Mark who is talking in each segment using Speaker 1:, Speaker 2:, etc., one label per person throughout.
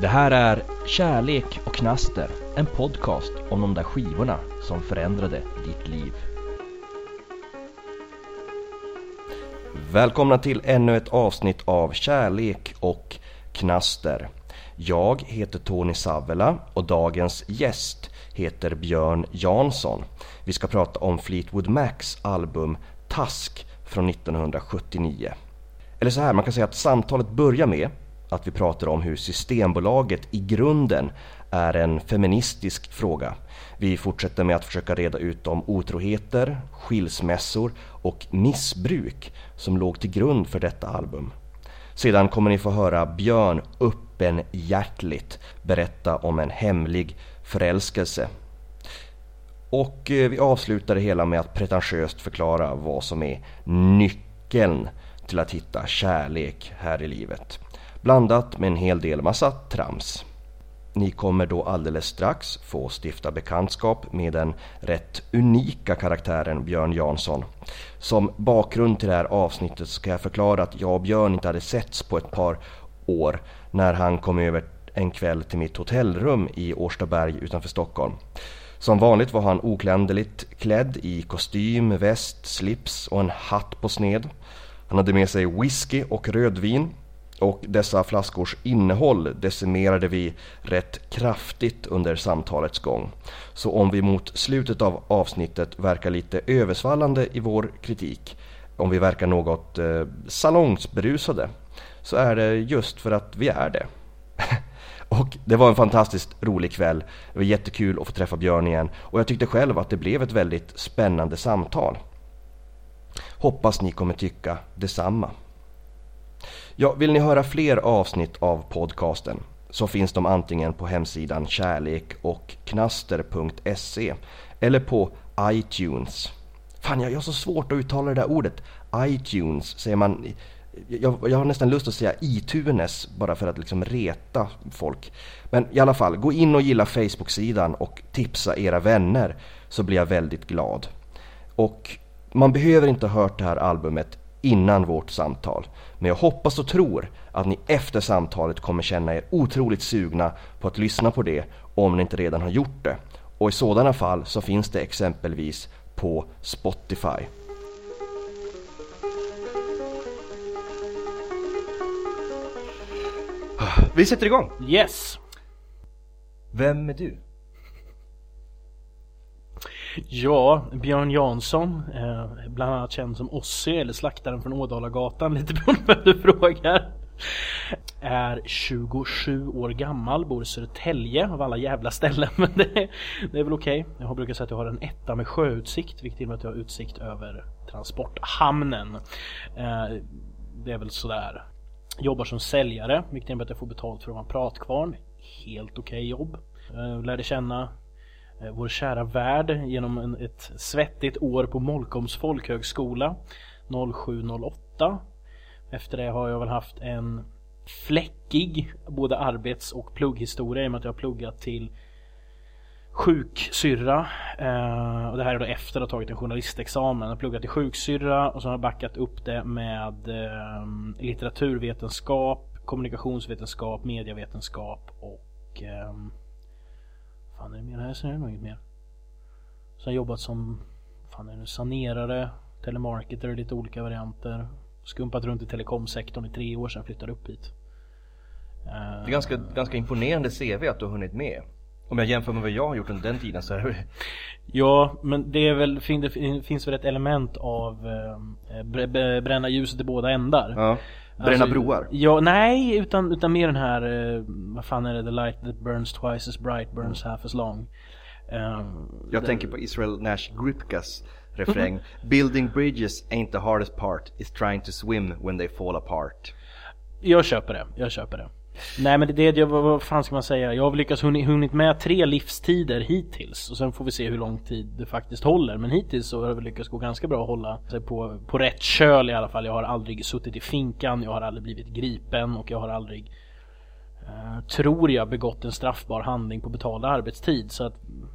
Speaker 1: Det här är Kärlek och knaster, en podcast om de där skivorna som förändrade ditt liv. Välkomna till ännu ett avsnitt av Kärlek och knaster. Jag heter Tony Savela och dagens gäst heter Björn Jansson. Vi ska prata om Fleetwood Macs album Task från 1979. Eller så här, man kan säga att samtalet börjar med att vi pratar om hur Systembolaget i grunden är en feministisk fråga. Vi fortsätter med att försöka reda ut de otroheter, skilsmässor och missbruk som låg till grund för detta album. Sedan kommer ni få höra Björn öppenhjärtligt berätta om en hemlig förälskelse. Och eh, vi avslutar det hela med att pretentiöst förklara vad som är nyckeln till att hitta kärlek här i livet. Blandat med en hel del massa trams. Ni kommer då alldeles strax få stifta bekantskap med den rätt unika karaktären Björn Jansson. Som bakgrund till det här avsnittet ska jag förklara att jag och Björn inte hade setts på ett par år när han kom över en kväll till mitt hotellrum i Årstaberg utanför Stockholm. Som vanligt var han okländerligt klädd i kostym, väst, slips och en hatt på sned. Han hade med sig whisky och rödvin och dessa flaskors innehåll decimerade vi rätt kraftigt under samtalets gång. Så om vi mot slutet av avsnittet verkar lite översvallande i vår kritik, om vi verkar något eh, salongsberusade, så är det just för att vi är det. Och det var en fantastiskt rolig kväll. Det var jättekul att få träffa Björn igen och jag tyckte själv att det blev ett väldigt spännande samtal. Hoppas ni kommer tycka detsamma. Ja, vill ni höra fler avsnitt av podcasten så finns de antingen på hemsidan kärlek och knaster.se eller på iTunes. Fan, jag har så svårt att uttala det där ordet. iTunes säger man. Jag, jag har nästan lust att säga iTunes bara för att liksom reta folk. Men i alla fall, gå in och gilla Facebook-sidan och tipsa era vänner så blir jag väldigt glad. Och man behöver inte ha hört det här albumet innan vårt samtal. Men jag hoppas och tror att ni efter samtalet kommer känna er otroligt sugna på att lyssna på det om ni inte redan har gjort det. Och i sådana fall så finns det exempelvis på Spotify. Vi sätter igång!
Speaker 2: Yes!
Speaker 1: Vem är du?
Speaker 2: Ja, Björn Jansson, eh, bland annat känd som Ossi eller Slaktaren från Ådalagatan, lite beroende på vem du frågar. Är 27 år gammal, bor i Södertälje av alla jävla ställen men det, det är väl okej. Okay. Jag brukar säga att jag har en etta med sjöutsikt vilket innebär att jag har utsikt över transporthamnen. Eh, det är väl sådär. Jobbar som säljare vilket innebär att jag får betalt för att vara en pratkvarn. Helt okej okay jobb. Eh, lärde känna Eh, vår kära värld genom en, ett svettigt år på Molkoms folkhögskola 0708. Efter det har jag väl haft en fläckig både arbets och plugghistoria i och med att jag har pluggat till sjuksyrra. Eh, och det här är då efter att ha tagit en journalistexamen. Jag har pluggat till sjuksyrra och så har jag backat upp det med eh, litteraturvetenskap, kommunikationsvetenskap, medievetenskap och eh, fan är det mer här? Sen är det nog inget mer. Har jobbat som fan är det, sanerare, telemarketer lite olika varianter. Skumpat runt i telekomsektorn i tre år sedan jag flyttade upp hit.
Speaker 1: Det är ganska, ganska imponerande CV att du har hunnit med. Om jag jämför med vad jag har gjort under den tiden så är det...
Speaker 2: Ja, men det är väl, det finns väl ett element av eh, bränna ljuset i båda ändar. Ja.
Speaker 1: Bränna alltså, broar?
Speaker 2: Ja, nej, utan, utan mer den här, uh, vad fan är det? The light that burns twice as bright burns half as long.
Speaker 1: Um, Jag the... tänker på Israel Nash Gripkas refräng. Building bridges ain't the hardest part, is trying to swim when they fall apart.
Speaker 2: Jag köper det, jag köper det. Nej men det, det vad fan ska man säga? Jag har lyckats hunnit, hunnit med tre livstider hittills och sen får vi se hur lång tid det faktiskt håller. Men hittills så har det lyckats gå ganska bra att hålla sig på, på rätt köl i alla fall. Jag har aldrig suttit i finkan, jag har aldrig blivit gripen och jag har aldrig eh, tror jag begått en straffbar handling på betald arbetstid. Så att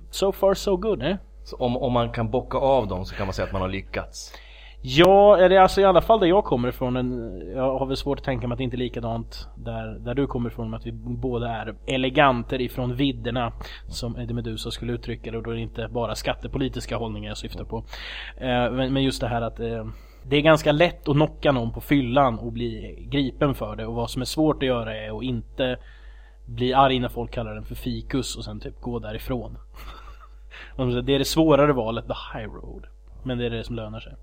Speaker 2: so far so good eh?
Speaker 1: Så om, om man kan bocka av dem så kan man säga att man har lyckats?
Speaker 2: Ja, eller alltså i alla fall där jag kommer ifrån. En, jag har väl svårt att tänka mig att det inte är likadant där, där du kommer ifrån. Att vi båda är eleganter ifrån vidderna. Som Eddie Meduza skulle uttrycka det. Och då är det inte bara skattepolitiska hållningar jag syftar på. Eh, men, men, just det här att eh, det är ganska lätt att knocka någon på fyllan och bli gripen för det. Och vad som är svårt att göra är att inte bli arg när folk kallar den för fikus och sen typ gå därifrån. det är det svårare valet, the high road. Men det är det som lönar sig.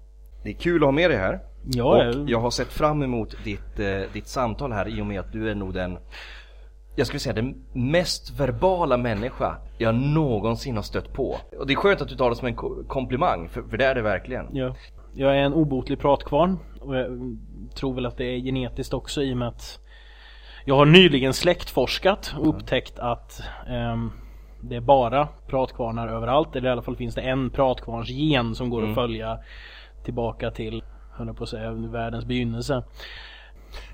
Speaker 3: Det är kul att ha med dig här.
Speaker 2: Ja,
Speaker 3: och jag har sett fram emot ditt, eh, ditt samtal här i och med att du är nog den jag skulle säga den mest verbala människa jag någonsin har stött på. Och det är skönt att du tar det som en komplimang, för, för det är det verkligen.
Speaker 2: Ja. Jag är en obotlig pratkvarn och jag tror väl att det är genetiskt också i och med att jag har nyligen släktforskat och upptäckt att um, det är bara pratkvarnar överallt. Eller i alla fall finns det en pratkvarns gen som går mm. att följa tillbaka till, höll på att säga, världens begynnelse.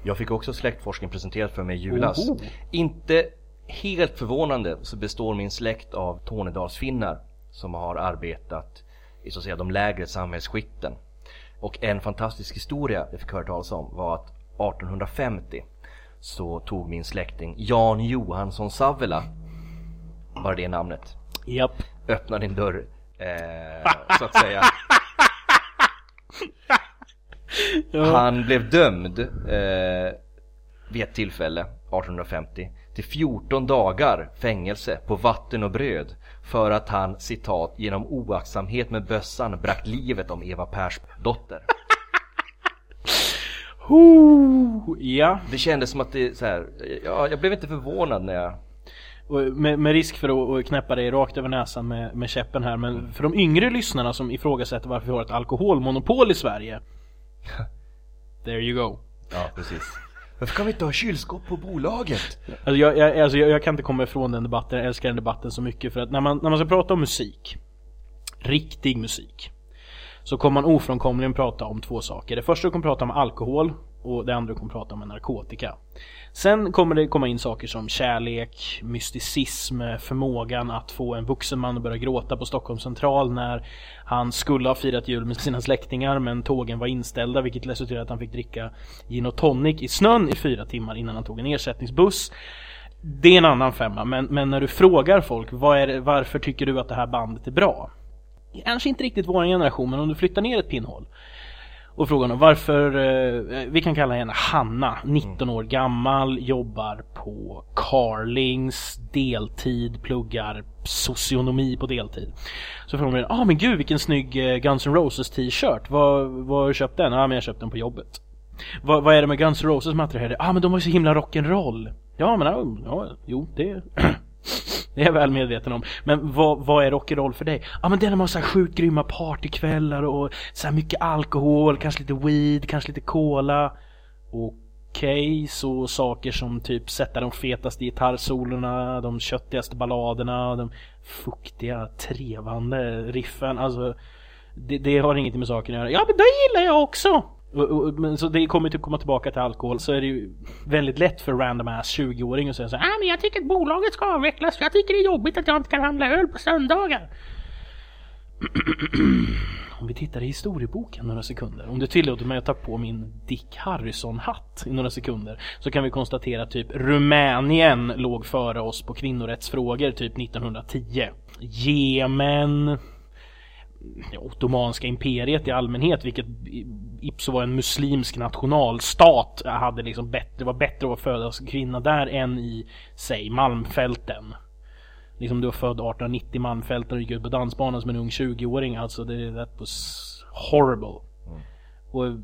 Speaker 3: Jag fick också släktforskning presenterat för mig i julas. Oho. Inte helt förvånande så består min släkt av Tornedalsfinnar som har arbetat i så att säga de lägre samhällsskikten. Och en fantastisk historia jag fick höra talas om var att 1850 så tog min släkting Jan Johansson Savela, bara det namnet,
Speaker 2: Japp.
Speaker 3: öppna din dörr eh, så att säga. ja. Han blev dömd eh, vid ett tillfälle 1850 till 14 dagar fängelse på vatten och bröd för att han citat genom oaktsamhet med bössan bragt livet om Eva Pers dotter.
Speaker 2: ja.
Speaker 3: Det kändes som att det så här, ja, jag blev inte förvånad när jag
Speaker 2: med, med, risk för att knäppa dig rakt över näsan med, med käppen här men för de yngre lyssnarna som ifrågasätter varför vi har ett alkoholmonopol i Sverige. There you go.
Speaker 3: Ja precis. Varför kan vi inte ha kylskåp på bolaget?
Speaker 2: Alltså jag, jag, alltså jag, jag kan inte komma ifrån den debatten, jag älskar den debatten så mycket för att när man, när man ska prata om musik Riktig musik Så kommer man ofrånkomligen prata om två saker. Det första du kommer prata om alkohol och det andra kommer prata om är narkotika. Sen kommer det komma in saker som kärlek, mysticism, förmågan att få en vuxen man att börja gråta på Stockholms central när han skulle ha firat jul med sina släktingar men tågen var inställda vilket resulterade i att han fick dricka gin och tonic i snön i fyra timmar innan han tog en ersättningsbuss. Det är en annan femma men, men när du frågar folk det, varför tycker du att det här bandet är bra? Kanske inte riktigt vår generation men om du flyttar ner ett pinnhål och frågan om varför, eh, vi kan kalla henne Hanna, 19 år gammal, jobbar på Carlings, deltid, pluggar socionomi på deltid. Så frågar hon, ah men gud vilken snygg eh, Guns N' Roses t-shirt, var, var har du köpt den? Ja ah, men jag köpte den på jobbet. Va, vad är det med Guns N' Roses material? Ja ah, men de var ju så himla rock'n'roll. Ja men ja, jo det Det är jag väl medveten om. Men vad, vad är rock'n'roll för dig? Ja men det är när man har så här sjukt grymma partykvällar och så här mycket alkohol, kanske lite weed, kanske lite cola. Okej, okay, så saker som typ sätta de fetaste gitarrsolorna, de köttigaste balladerna, de fuktiga, trevande riffen. Alltså, det, det har ingenting med saken att göra. Ja men det gillar jag också! Men så det kommer till typ att komma tillbaka till alkohol så är det ju väldigt lätt för random ass 20-åring att säga så här, ah, men jag tycker att bolaget ska avvecklas för jag tycker det är jobbigt att jag inte kan handla öl på söndagar. Om vi tittar i historieboken några sekunder. Om du tillåter mig att ta på min Dick Harrison-hatt i några sekunder. Så kan vi konstatera att typ Rumänien låg före oss på kvinnorättsfrågor typ 1910. Jemen, Ottomanska imperiet i allmänhet, vilket ipso var en muslimsk nationalstat, hade liksom bättre, det var bättre att född kvinna där än i, säg, Malmfälten. Liksom du var född 1890 i Malmfälten och gick ut på dansbanan som en ung 20-åring, alltså det that was horrible. Mm. Och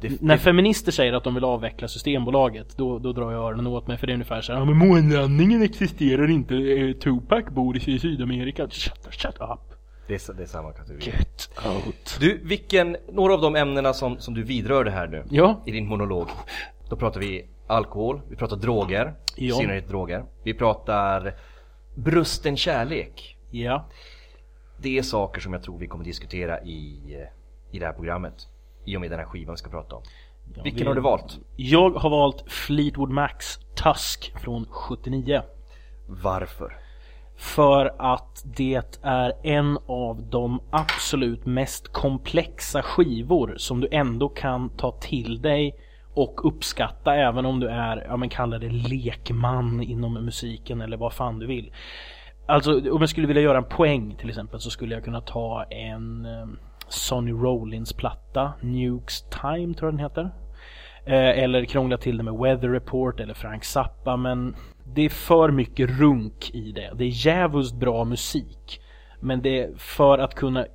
Speaker 2: det, när det... feminister säger att de vill avveckla Systembolaget då, då drar jag öronen åt mig för det är ungefär såhär men månlandningen existerar inte, eh, Tupac bor i Sydamerika. Shut, shut up.
Speaker 3: Det är, det är samma kategori.
Speaker 2: Get out.
Speaker 3: Du, vilken, några av de ämnena som, som du vidrörde här nu
Speaker 2: ja.
Speaker 3: i din monolog. Då pratar vi alkohol, vi pratar droger, ja. i synnerhet droger. Vi pratar brusten kärlek.
Speaker 2: Ja.
Speaker 3: Det är saker som jag tror vi kommer diskutera i, i det här programmet. I och med den här skivan vi ska prata om. Ja, Vilken vi... har du valt?
Speaker 2: Jag har valt Fleetwood Macs Tusk från 79.
Speaker 3: Varför?
Speaker 2: För att det är en av de absolut mest komplexa skivor som du ändå kan ta till dig och uppskatta även om du är, ja men kalla det lekman inom musiken eller vad fan du vill. Alltså om jag skulle vilja göra en poäng till exempel så skulle jag kunna ta en eh, Sonny Rollins platta, Nukes Time tror jag den heter. Eh, eller krångla till det med Weather Report eller Frank Zappa men det är för mycket runk i det. Det är jävligt bra musik. Men det är för att kunna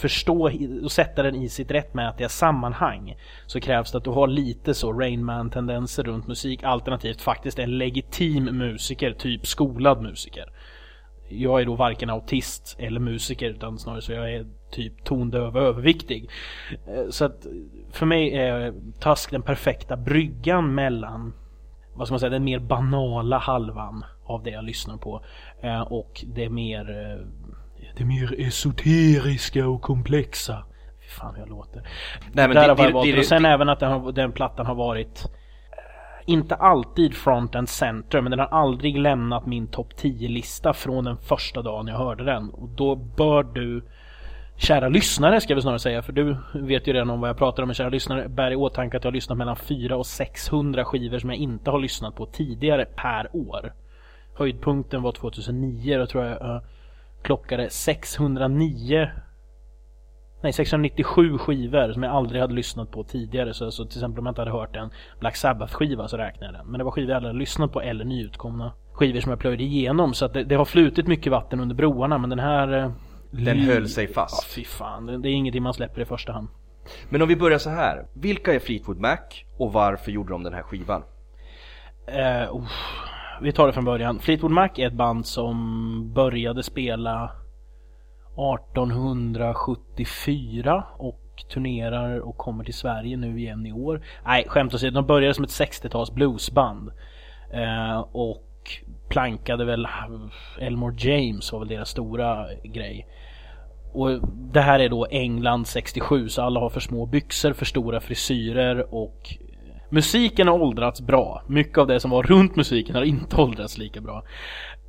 Speaker 2: förstå och sätta den i sitt rättmätiga sammanhang så krävs det att du har lite så Rainman tendenser runt musik alternativt faktiskt en legitim musiker, typ skolad musiker. Jag är då varken autist eller musiker utan snarare så jag är typ tondöv och överviktig. Eh, så att för mig är Tusk den perfekta bryggan mellan vad ska man säga, den mer banala halvan av det jag lyssnar på eh, och det mer eh, det mer esoteriska och komplexa. Fy fan jag låter. Nej, men Där det, det, det, och sen även att den, har, den plattan har varit inte alltid front and center men den har aldrig lämnat min topp 10-lista från den första dagen jag hörde den. Och då bör du Kära lyssnare ska vi snarare säga, för du vet ju redan om vad jag pratar om. Men kära lyssnare, bär i åtanke att jag har lyssnat mellan 400 och 600 skivor som jag inte har lyssnat på tidigare per år. Höjdpunkten var 2009, då tror jag jag klockade 609 Nej, 697 skivor som jag aldrig hade lyssnat på tidigare. Så, så till exempel om jag inte hade hört en Black Sabbath-skiva så räknar jag den. Men det var skivor jag aldrig hade lyssnat på eller nyutkomna skivor som jag plöjde igenom. Så att det, det har flutit mycket vatten under broarna men den här... Eh, Eh,
Speaker 3: den höll sig fast.
Speaker 2: Ja, fy fan. Det, är ingenting man släpper i första hand.
Speaker 3: Men om vi börjar så här. Vilka är Fleetwood Mac och varför gjorde de den här skivan?
Speaker 2: Uh, oh vi tar det från början. Fleetwood Mac är ett band som började spela 1874 och turnerar och kommer till Sverige nu igen i år. Nej, skämt åsido, de började som ett 60-tals bluesband. Eh, och plankade väl Elmore James var väl deras stora grej. Och det här är då England 67 så alla har för små byxor, för stora frisyrer och eh, Musiken har åldrats bra. Mycket av det som var runt musiken har inte åldrats lika bra.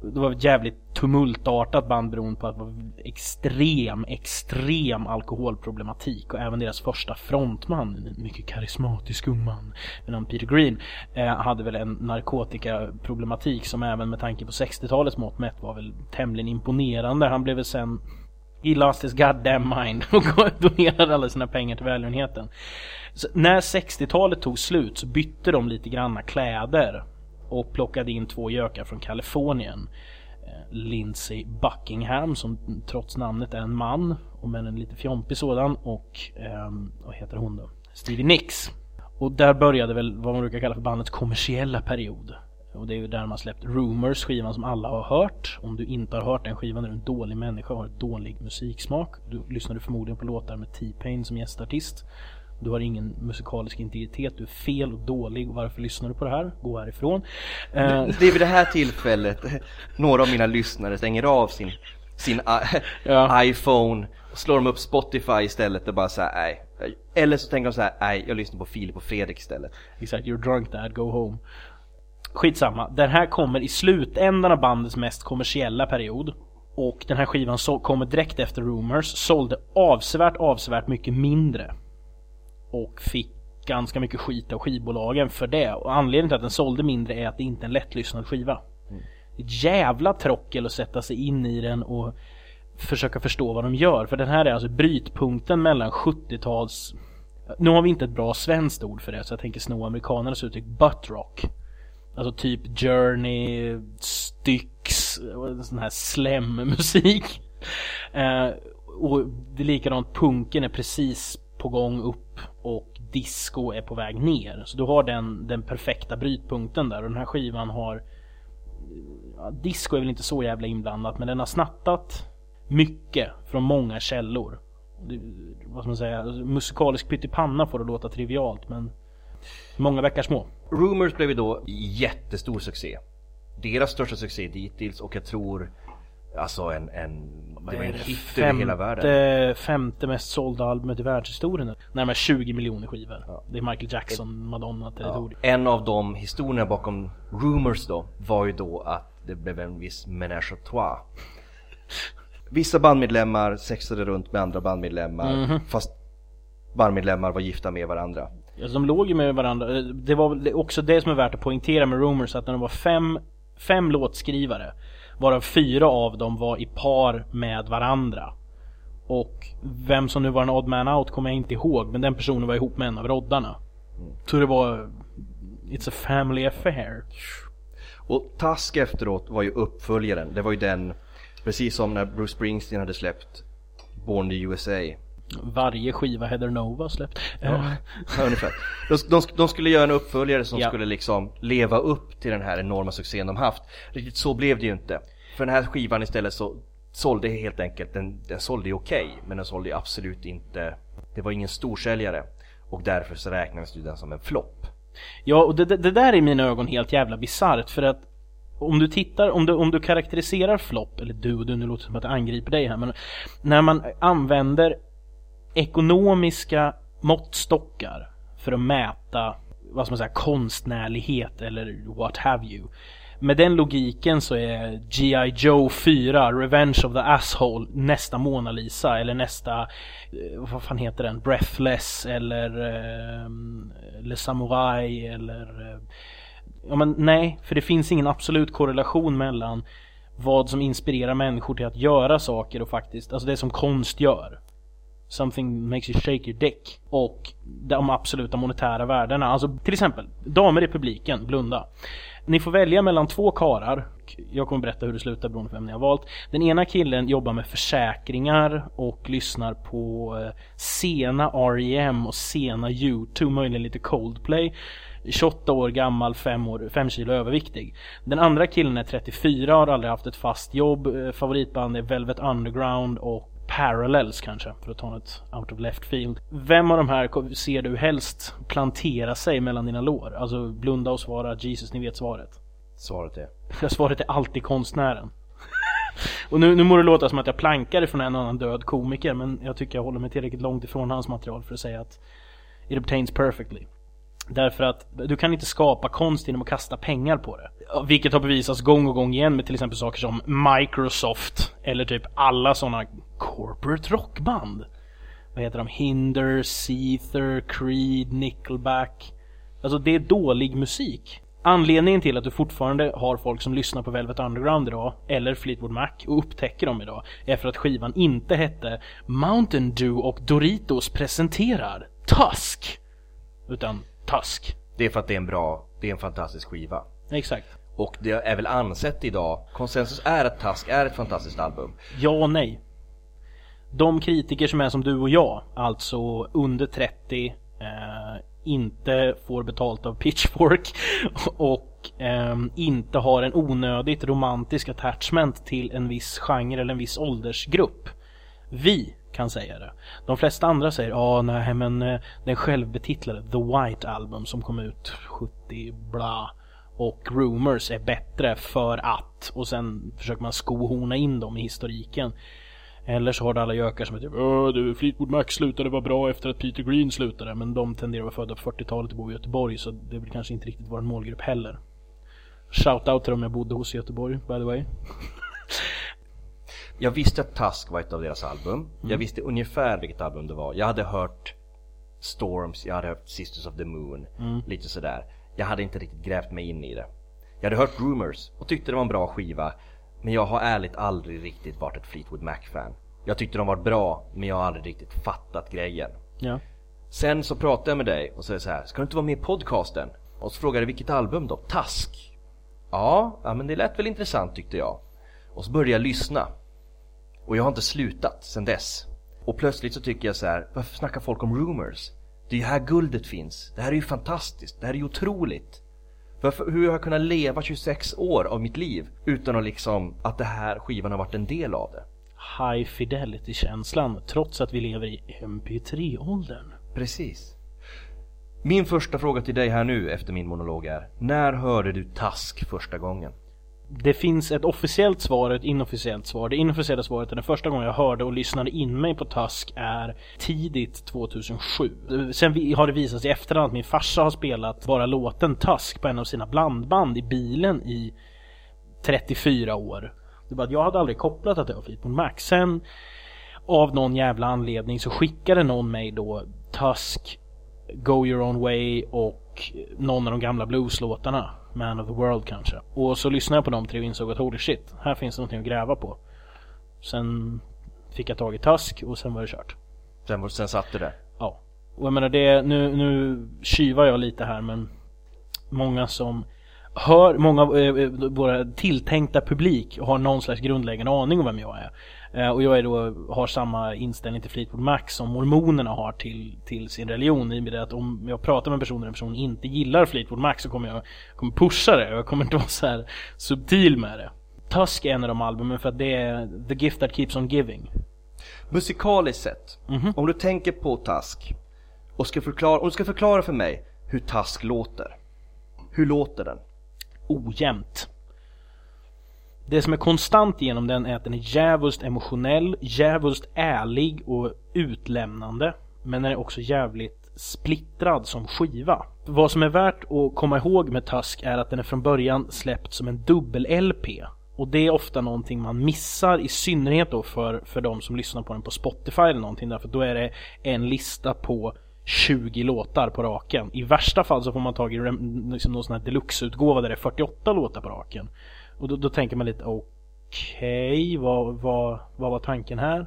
Speaker 2: Det var ett jävligt tumultartat band beroende på att det var extrem, extrem alkoholproblematik och även deras första frontman, en mycket karismatisk ung man namn Peter Green, eh, hade väl en narkotikaproblematik som även med tanke på 60-talets mått mätt var väl tämligen imponerande. Han blev väl sen He lost his goddamn mind och donerade alla sina pengar till välgörenheten. Så när 60-talet tog slut så bytte de lite granna kläder och plockade in två gökar från Kalifornien. Eh, Lindsey Buckingham som trots namnet är en man, men en lite fjompig sådan och eh, vad heter hon då? Stevie Nicks. Och där började väl vad man brukar kalla för bandets kommersiella period. Och det är ju där man släppt Rumors, skivan som alla har hört. Om du inte har hört den skivan är du en dålig människa och har dålig musiksmak. Du lyssnade förmodligen på låtar med T-Pain som gästartist. Du har ingen musikalisk integritet, du är fel och dålig. Varför lyssnar du på det här? Gå härifrån.
Speaker 3: Det är vid det här tillfället några av mina lyssnare stänger av sin, sin ja. iPhone och slår de upp Spotify istället och bara såhär, nej. Eller så tänker de såhär, nej jag lyssnar på Filip och Fredrik istället.
Speaker 2: Exakt, you're drunk dad, go home. Skitsamma, den här kommer i slutändan av bandets mest kommersiella period. Och den här skivan så kommer direkt efter Rumors, sålde avsevärt, avsevärt mycket mindre. Och fick ganska mycket skit av skivbolagen för det. Och anledningen till att den sålde mindre är att det inte är en lättlyssnad skiva. Mm. Ett jävla trockel att sätta sig in i den och försöka förstå vad de gör. För den här är alltså brytpunkten mellan 70-tals... Nu har vi inte ett bra svenskt ord för det så jag tänker sno amerikanernas uttryck, buttrock. Alltså typ Journey, Styx, sån här slem-musik. Eh, och det är likadant, punken är precis på gång upp och disco är på väg ner. Så du har den, den perfekta brytpunkten där och den här skivan har ja, Disco är väl inte så jävla inblandat men den har snattat mycket från många källor. Det, vad ska man säga, musikalisk pyttipanna får det låta trivialt men Många bäckar små.
Speaker 3: Rumors blev ju då jättestor succé. Deras största succé dittills och jag tror Alltså en, en det var en hit femte, över hela världen.
Speaker 2: Femte mest sålda albumet i världshistorien. Närmare 20 miljoner skivor. Ja. Det är Michael Jackson, Madonna territorium.
Speaker 3: Ja. En av de historierna bakom Rumors då var ju då att det blev en viss ménage à trois. Vissa bandmedlemmar sexade runt med andra bandmedlemmar
Speaker 2: Mhm.
Speaker 3: fast bandmedlemmar var gifta med varandra.
Speaker 2: Alltså, de låg ju med varandra. Det var också det som är värt att poängtera med Rumors att när de var fem, fem låtskrivare varav fyra av dem var i par med varandra. Och vem som nu var en odd man out kommer jag inte ihåg men den personen var ihop med en av roddarna. Så det var It's a family affair.
Speaker 3: Och Tusk efteråt var ju uppföljaren. Det var ju den, precis som när Bruce Springsteen hade släppt Born the USA.
Speaker 2: Varje skiva Heather Nova släppt.
Speaker 3: Ja,
Speaker 2: Eh,
Speaker 3: ja, ungefär. De, de, de skulle göra en uppföljare som
Speaker 2: Ja.
Speaker 3: skulle liksom leva upp till den här enorma succén de haft. Riktigt så blev det ju inte. För den här skivan istället så sålde helt enkelt, den, den sålde okej, men den sålde absolut inte, det var ingen storsäljare. Och därför så räknades ju den som en flopp.
Speaker 2: Ja, och det, det, det där är i mina ögon helt jävla bisarrt för att om du tittar, om du, om du karaktäriserar flopp, eller du och du, nu låter det som att jag angriper dig här, men när man använder ekonomiska måttstockar för att mäta, vad ska man säga, konstnärlighet eller what have you. Med den logiken så är G.I. Joe 4, Revenge of the Asshole, nästa Mona Lisa eller nästa, eh, vad fan heter den, Breathless eller eh, Le Samurai eller eh, Ja men nej, för det finns ingen absolut korrelation mellan vad som inspirerar människor till att göra saker och faktiskt, alltså det som konst gör. Something makes you shake your dick. Och de absoluta monetära värdena. Alltså till exempel, damer i publiken, blunda. Ni får välja mellan två karar. Jag kommer berätta hur det slutar beroende på vem ni har valt. Den ena killen jobbar med försäkringar och lyssnar på eh, sena R.E.M. och sena U2, möjligen lite Coldplay. 28 år gammal, 5, år, 5 kilo överviktig. Den andra killen är 34, har aldrig haft ett fast jobb. Eh, favoritband är Velvet Underground och Parallels kanske, för att ta något out of left field. Vem av de här ser du helst plantera sig mellan dina lår? Alltså blunda och svara Jesus, ni vet svaret.
Speaker 3: Svaret är.
Speaker 2: För svaret är alltid konstnären. och nu, nu må det låta som att jag plankar ifrån en annan död komiker, men jag tycker jag håller mig tillräckligt långt ifrån hans material för att säga att it obtains perfectly. Därför att du kan inte skapa konst genom att kasta pengar på det. Vilket har bevisats gång och gång igen med till exempel saker som Microsoft eller typ alla sådana corporate rockband. Vad heter de? Hinder, Seether, Creed, Nickelback. Alltså det är dålig musik. Anledningen till att du fortfarande har folk som lyssnar på Velvet Underground idag, eller Fleetwood Mac, och upptäcker dem idag, är för att skivan inte hette Mountain Dew och Doritos presenterar Tusk. Utan Tusk.
Speaker 3: Det är för att det är en bra, det är en fantastisk skiva.
Speaker 2: Exakt.
Speaker 3: Och det är väl ansett idag, konsensus är att Tusk är ett fantastiskt album.
Speaker 2: Ja och nej. De kritiker som är som du och jag, alltså under 30, eh, inte får betalt av Pitchfork och eh, inte har en onödigt romantisk attachment till en viss genre eller en viss åldersgrupp. Vi kan säga det. De flesta andra säger ja, nej men eh, den självbetitlade The White Album som kom ut 70 bla och Rumors är bättre för att och sen försöker man skohorna in dem i historiken. Eller så har du alla gökar som är typ du, Fleetwood Mac slutade vara bra efter att Peter Green slutade men de tenderar att vara födda på 40-talet och bo i Göteborg så det blir kanske inte riktigt vår målgrupp heller. Shoutout till dem jag bodde hos i Göteborg by the way.
Speaker 3: Jag visste att Tusk var ett av deras album. Jag visste ungefär vilket album det var. Jag hade hört Storms, jag hade hört Sisters of the Moon, lite sådär. Jag hade inte riktigt grävt mig in i det. Jag hade hört Rumors och tyckte det var en bra skiva. Men jag har ärligt aldrig riktigt varit ett Fleetwood Mac-fan. Jag tyckte de var bra, men jag har aldrig riktigt fattat grejen.
Speaker 2: Ja.
Speaker 3: Sen så pratade jag med dig och sa så här, ska du inte vara med i podcasten? Och så frågade jag vilket album då? Task? Ja, ja men det lät väl intressant tyckte jag. Och så började jag lyssna. Och jag har inte slutat sen dess. Och plötsligt så tycker jag så här, varför snackar folk om rumors? Det är ju här guldet finns. Det här är ju fantastiskt. Det här är ju otroligt. Varför, hur har jag kunnat leva 26 år av mitt liv utan att liksom, att det här skivan har varit en del av det?
Speaker 2: High fidelity känslan trots att vi lever i MP3-åldern.
Speaker 3: Precis. Min första fråga till dig här nu efter min monolog är, när hörde du Task första gången?
Speaker 2: Det finns ett officiellt svar och ett inofficiellt svar. Det inofficiella svaret är den första gången jag hörde och lyssnade in mig på Tusk är tidigt 2007. Sen har det visat sig i efterhand att min farsa har spelat bara låten Tusk på en av sina blandband i bilen i 34 år. Det var att jag hade aldrig kopplat att det var Fleetwood Mac. Sen av någon jävla anledning så skickade någon mig då Tusk, Go Your Own Way och någon av de gamla blueslåtarna. Man of the World kanske. Och så lyssnade jag på de tre och insåg att holy shit, här finns det någonting att gräva på. Sen fick jag tag i Tusk och sen var det kört.
Speaker 3: Sen, sen satt du där?
Speaker 2: Ja. Och jag menar det, nu, nu kyvar jag lite här men många som hör, många av eh, våra tilltänkta publik har någon slags grundläggande aning om vem jag är. Eh, och jag är då, har samma inställning till Fleetwood Mac som mormonerna har till, till sin religion. I och med att om jag pratar med en person och en person inte gillar Fleetwood Mac så kommer jag kommer pusha det. Jag kommer inte vara så här subtil med det. Tusk är en av de albumen för att det är The Gift That Keeps On Giving.
Speaker 3: Musikaliskt sett, mm -hmm. om du tänker på Tusk och ska förklara, om du ska förklara för mig hur Tusk låter. Hur låter den?
Speaker 2: Ojämnt. Det som är konstant genom den är att den är jävligt emotionell, jävligt ärlig och utlämnande. Men den är också jävligt splittrad som skiva. Vad som är värt att komma ihåg med Tusk är att den är från början släppt som en dubbel-LP. Och det är ofta någonting man missar i synnerhet då för, för de som lyssnar på den på Spotify eller någonting därför då är det en lista på 20 låtar på raken. I värsta fall så får man tag i liksom någon sån här deluxe-utgåva där det är 48 låtar på raken. Och då, då tänker man lite okej, okay, vad, vad, vad var tanken här?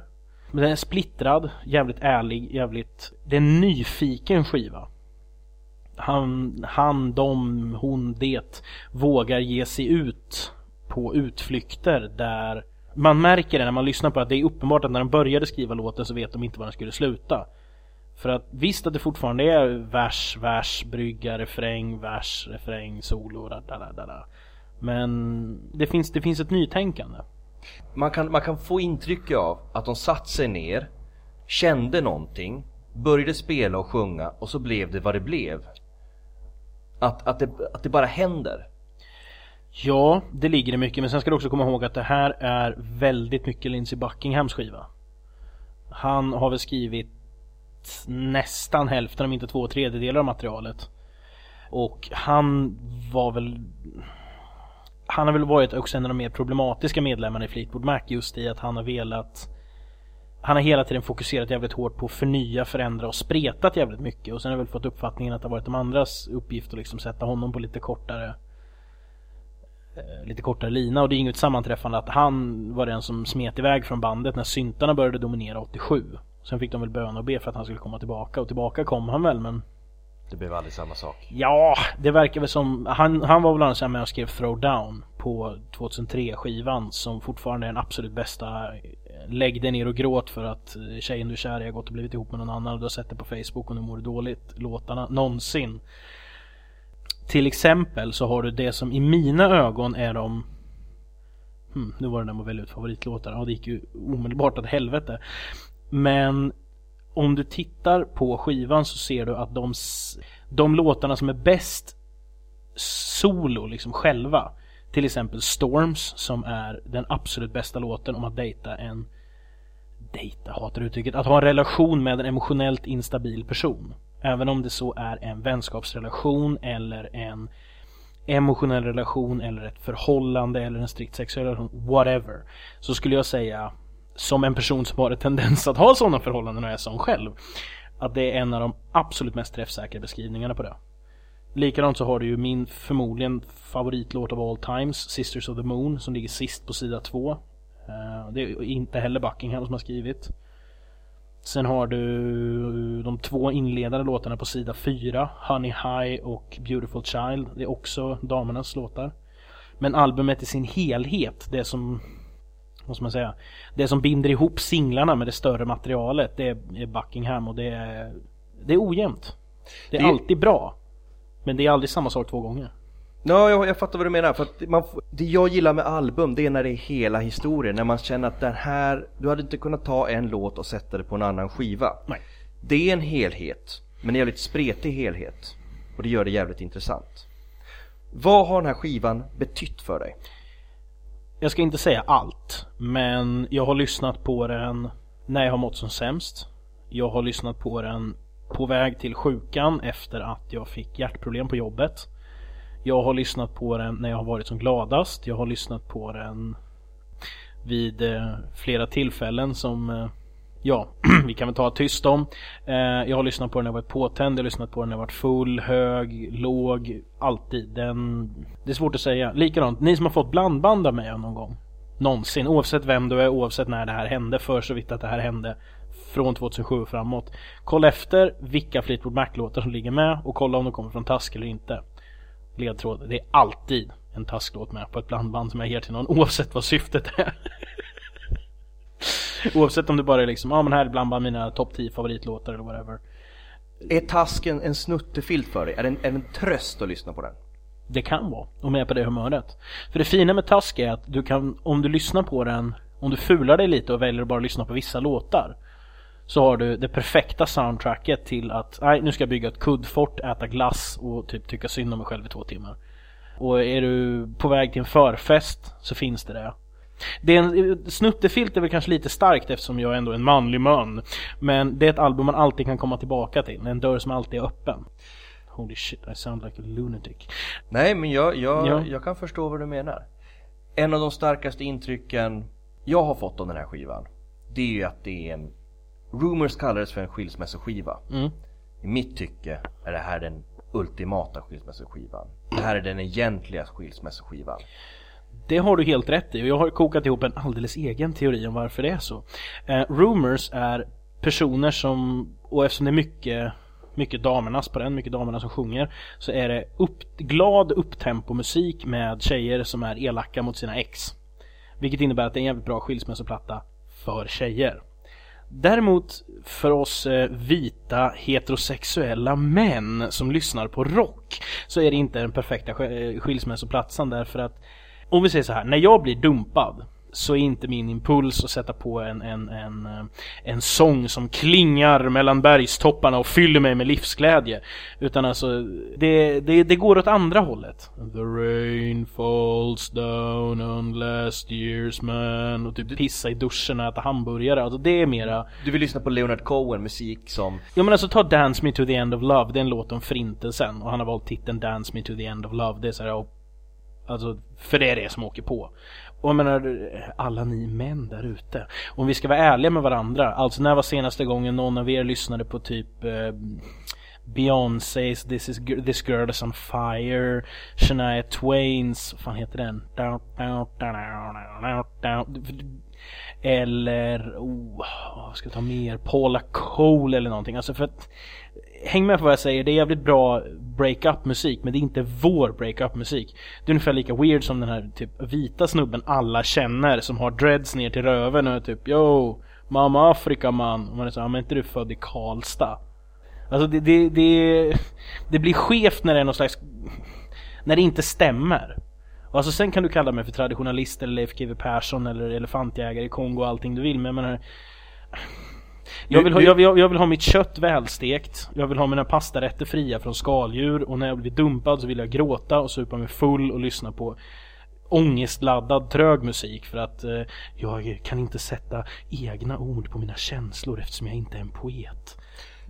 Speaker 2: Men den är splittrad, jävligt ärlig, jävligt... Det är en nyfiken skiva. Han, han, de, hon, det vågar ge sig ut på utflykter där man märker det när man lyssnar på att det är uppenbart att när de började skriva låten så vet de inte var den skulle sluta. För att visst att det fortfarande är vers, vers, brygga, refräng, vers, refräng, solo, da, da, da, da. Men det finns, det finns ett nytänkande.
Speaker 3: Man kan, man kan få intryck av att de satt sig ner, kände någonting, började spela och sjunga och så blev det vad det blev. Att, att, det, att det bara händer.
Speaker 2: Ja, det ligger det mycket. Men sen ska du också komma ihåg att det här är väldigt mycket Lindsey Buckinghams skiva. Han har väl skrivit nästan hälften, om inte två tredjedelar av materialet. Och han var väl han har väl varit också en av de mer problematiska medlemmarna i Fleetwood Mac just i att han har velat han har hela tiden fokuserat jävligt hårt på att förnya, förändra och spretat jävligt mycket. Och sen har jag väl fått uppfattningen att det har varit de andras uppgift att liksom sätta honom på lite kortare eh, lite kortare lina. Och det är inget sammanträffande att han var den som smet iväg från bandet när syntarna började dominera 87. Sen fick de väl böna och be för att han skulle komma tillbaka. Och tillbaka kom han väl men
Speaker 3: det blev aldrig samma sak.
Speaker 2: Ja, det verkar väl som... Han, han var väl annars med och skrev Throwdown på 2003 skivan som fortfarande är den absolut bästa Lägg dig ner och gråt för att eh, tjejen du är kär i har gått och blivit ihop med någon annan och du har sett det på Facebook och nu mår du dåligt. Låtarna någonsin. Till exempel så har du det som i mina ögon är de hmm, Nu var det när man väljer ut favoritlåtar. Ja, det gick ju omedelbart åt helvete. Men om du tittar på skivan så ser du att de, de låtarna som är bäst solo liksom själva till exempel Storms som är den absolut bästa låten om att dejta en Dejta, hatar uttrycket. Att ha en relation med en emotionellt instabil person. Även om det så är en vänskapsrelation eller en emotionell relation eller ett förhållande eller en strikt sexuell relation, whatever. Så skulle jag säga som en person som har en tendens att ha sådana förhållanden och är sån själv. Att det är en av de absolut mest träffsäkra beskrivningarna på det. Likadant så har du ju min förmodligen favoritlåt av all times, Sisters of the Moon, som ligger sist på sida två. Eh, det är inte heller Buckingham som har skrivit. Sen har du eh, de två inledande låtarna på sida fyra, Honey High och Beautiful Child. Det är också damernas låtar. Men albumet i sin helhet, det som vad ska man säga? Det som binder ihop singlarna med det större materialet det är Buckingham och det är Det är ojämnt. Det är det... alltid bra. Men det är aldrig samma sak två gånger.
Speaker 3: Ja, jag, jag fattar vad du menar. För man, det jag gillar med album, det är när det är hela historien. När man känner att den här, du hade inte kunnat ta en låt och sätta det på en annan skiva.
Speaker 2: Nej.
Speaker 3: Det är en helhet, men det är en jävligt spretig helhet. Och det gör det jävligt intressant. Vad har den här skivan betytt för dig?
Speaker 2: Jag ska inte säga allt, men jag har lyssnat på den när jag har mått som sämst. Jag har lyssnat på den på väg till sjukan efter att jag fick hjärtproblem på jobbet. Jag har lyssnat på den när jag har varit som gladast. Jag har lyssnat på den vid eh, flera tillfällen som eh, Ja, vi kan väl ta tyst om. Eh, jag har lyssnat på den när jag varit påtänd, jag har lyssnat på den när jag varit full, hög, låg, alltid. Den... Det är svårt att säga. Likadant, ni som har fått blandband av mig någon gång. Någonsin, oavsett vem du är, oavsett när det här hände, för så vitt att det här hände från 2007 och framåt. Kolla efter vilka Fleetwood Mac-låtar som ligger med och kolla om de kommer från Task eller inte. Ledtråd, det är alltid en Task-låt med på ett blandband som jag ger till någon oavsett vad syftet är. oavsett om det bara är liksom, ja ah, men här är blandband mina topp 10 favoritlåtar eller whatever.
Speaker 3: Är tasken en snuttefilt för dig? Är det en, är det en tröst att lyssna på den?
Speaker 2: Det kan vara, om jag är på det humöret. För det fina med Task är att du kan, om du lyssnar på den, om du fular dig lite och väljer att bara lyssna på vissa låtar så har du det perfekta soundtracket till att nej, nu ska jag bygga ett kuddfort, äta glass och typ tycka synd om mig själv i två timmar. Och är du på väg till en förfest så finns det det. Det är en, snuttefilt är väl kanske lite starkt eftersom jag är ändå är en manlig man. Men det är ett album man alltid kan komma tillbaka till. En dörr som alltid är öppen. Holy shit, I sound like a lunatic.
Speaker 3: Nej, men jag, jag, ja. jag kan förstå vad du menar. En av de starkaste intrycken jag har fått av den här skivan, det är ju att det är en Rumors kallades för en skilsmässoskiva. Mm. I mitt tycke är det här den ultimata skilsmässoskivan. Det här är den egentliga skilsmässoskivan.
Speaker 2: Det har du helt rätt i och jag har kokat ihop en alldeles egen teori om varför det är så. Eh, rumors är personer som, och eftersom det är mycket mycket damernas på den, mycket damerna som sjunger så är det upp, glad upptempo musik med tjejer som är elaka mot sina ex. Vilket innebär att det är en jävligt bra skilsmässoplatta för tjejer. Däremot för oss eh, vita heterosexuella män som lyssnar på rock så är det inte den perfekta eh, skilsmässoplatsen därför att om vi säger så här, när jag blir dumpad så är inte min impuls att sätta på en, en, en, eh, en sång som klingar mellan bergstopparna och fyller mig med livsglädje. Utan alltså, det, det, det går åt andra hållet. The rain falls down on last year's man och typ pissa i duschen och äta hamburgare. Alltså det är mera...
Speaker 3: Du vill lyssna på Leonard Cohen, musik som...
Speaker 2: Ja men alltså ta Dance Me To The End Of Love, det är en låt om förintelsen och han har valt titeln Dance Me To The End Of Love. Det är såhär, Alltså, för det är det som åker på. Och jag menar, alla ni män där ute. Om vi ska vara ärliga med varandra. Alltså när var senaste gången någon av er lyssnade på typ eh, Beyoncés This, is, This Girl Is On Fire Shania Twains, vad fan heter den? Eller, oh, vad ska jag ta mer? Paula Cole eller någonting. Alltså för att häng med på vad jag säger, det är jävligt bra break-up musik men det är inte vår break-up musik. Det är ungefär lika weird som den här typ vita snubben alla känner som har dreads ner till röven och är typ Yo, mamma Afrika man. Och man är såhär, men är inte du född i Karlstad? Alltså det, det, det, det blir skevt när det är någon slags, när det inte stämmer. Och alltså sen kan du kalla mig för traditionalist eller Leif GW Persson eller elefantjägare i Kongo och allting du vill men jag menar jag vill, ha, jag, vill, jag vill ha mitt kött välstekt, jag vill ha mina pastarätter fria från skaldjur och när jag blir dumpad så vill jag gråta och supa mig full och lyssna på ångestladdad trög musik för att eh, jag kan inte sätta egna ord på mina känslor eftersom jag inte är en poet.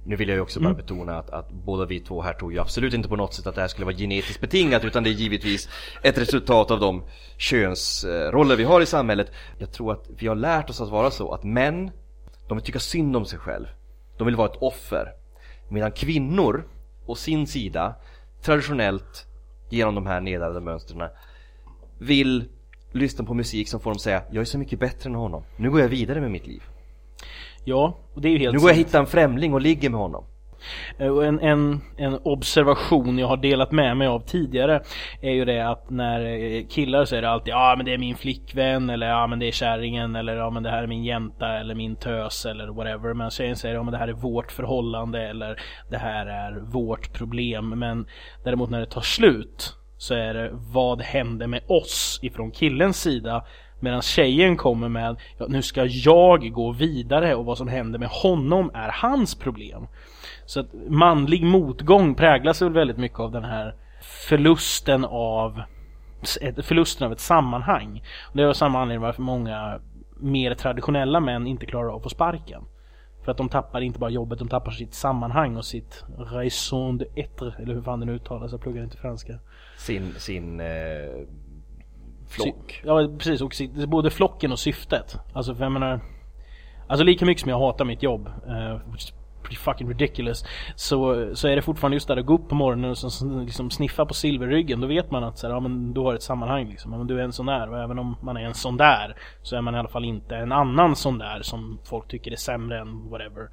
Speaker 3: Nu vill jag ju också bara mm. betona att, att båda vi två här tror ju absolut inte på något sätt att det här skulle vara genetiskt betingat utan det är givetvis ett resultat av de könsroller vi har i samhället. Jag tror att vi har lärt oss att vara så att män de vill tycka synd om sig själv. De vill vara ett offer. Medan kvinnor, å sin sida, traditionellt, genom de här nedärvda mönstren, vill lyssna på musik som får dem säga Jag är så mycket bättre än honom. Nu går jag vidare med mitt liv.
Speaker 2: Ja, och det är ju helt
Speaker 3: Nu går jag hitta en främling och ligger med honom.
Speaker 2: Eh, en, en, en observation jag har delat med mig av tidigare är ju det att när eh, killar säger alltid ja men det är min flickvän eller ja men det är kärringen eller ja men det här är min jänta eller min tös eller whatever. Men tjejen säger ja men det här är vårt förhållande eller det här är vårt problem. Men däremot när det tar slut så är det vad händer med oss ifrån killens sida Medan tjejen kommer med ja, nu ska jag gå vidare och vad som händer med honom är hans problem. Så att manlig motgång präglas väl väldigt mycket av den här förlusten av förlusten av ett sammanhang. Och det är samma anledning varför många mer traditionella män inte klarar av att få sparken. För att de tappar inte bara jobbet, de tappar sitt sammanhang och sitt raison d'être, eller hur fan det nu uttalas, jag pluggar inte franska.
Speaker 3: Sin, sin eh, flock.
Speaker 2: Ja precis, och sitt, både flocken och syftet. Alltså för jag menar Alltså lika mycket som jag hatar mitt jobb, uh, pretty fucking ridiculous. Så, så är det fortfarande just där att gå upp på morgonen och så, liksom sniffa på silverryggen. Då vet man att så här, ja, men du har ett sammanhang liksom. Ja, men du är en sån där och även om man är en sån där så är man i alla fall inte en annan sån där som folk tycker är sämre än whatever.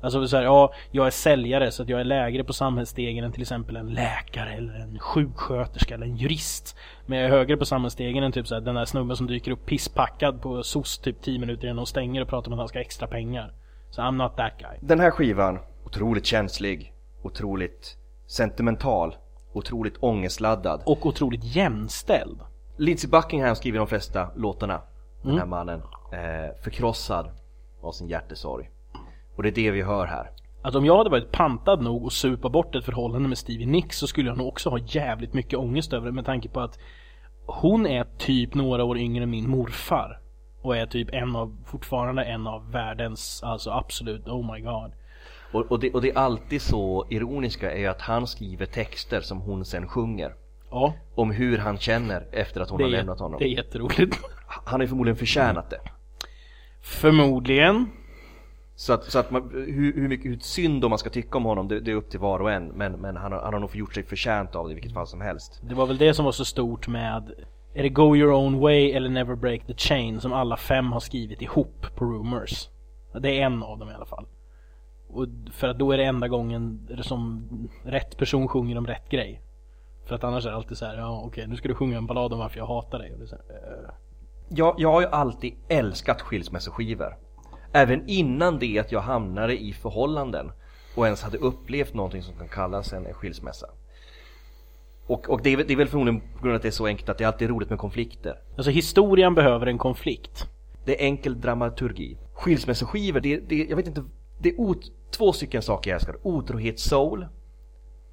Speaker 2: Alltså så här, ja, jag är säljare så att jag är lägre på samhällsstegen än till exempel en läkare eller en sjuksköterska eller en jurist. Men jag är högre på samhällsstegen än typ så här, den där snubben som dyker upp pisspackad på SOS typ 10 minuter innan de stänger och pratar om att han ska ha extra pengar. Så I'm not that guy.
Speaker 3: Den här skivan, otroligt känslig, otroligt sentimental, otroligt ångestladdad.
Speaker 2: Och otroligt jämställd.
Speaker 3: Lindsey Buckingham skriver de flesta låtarna. Den här mm. mannen. Eh, förkrossad av sin hjärtesorg. Och det är det vi hör här.
Speaker 2: Att om jag hade varit pantad nog och supa bort ett förhållande med Stevie Nicks så skulle jag nog också ha jävligt mycket ångest över det med tanke på att hon är typ några år yngre än min morfar. Och är typ en av, fortfarande en av världens, alltså absolut, oh my god.
Speaker 3: Och, och, det, och det är alltid så ironiska är ju att han skriver texter som hon sen sjunger.
Speaker 2: Ja.
Speaker 3: Om hur han känner efter att hon har lämnat honom.
Speaker 2: Det är jätteroligt.
Speaker 3: Han har förmodligen förtjänat det.
Speaker 2: Förmodligen.
Speaker 3: Så att, så att man, hur, hur mycket hur synd om man ska tycka om honom, det, det, är upp till var och en. Men, men han, har, han har nog gjort sig förtjänt av det i vilket fall som helst.
Speaker 2: Det var väl det som var så stort med är det Go Your Own Way eller Never Break the Chain som alla fem har skrivit ihop på Rumors? Det är en av dem i alla fall. Och för att då är det enda gången som rätt person sjunger om rätt grej. För att annars är det alltid så här, ja okej nu ska du sjunga en ballad om varför jag hatar dig. Och det så här, uh.
Speaker 3: jag, jag har ju alltid älskat skilsmässoskivor. Även innan det att jag hamnade i förhållanden och ens hade upplevt någonting som kan kallas en skilsmässa. Och, och det, är, det är väl förmodligen på grund av att det är så enkelt att det är alltid roligt med konflikter.
Speaker 2: Alltså historien behöver en konflikt.
Speaker 3: Det är enkel dramaturgi. Skilsmässoskivor, det, det, jag vet inte, det är ot, två stycken saker jag älskar. Otrohet soul.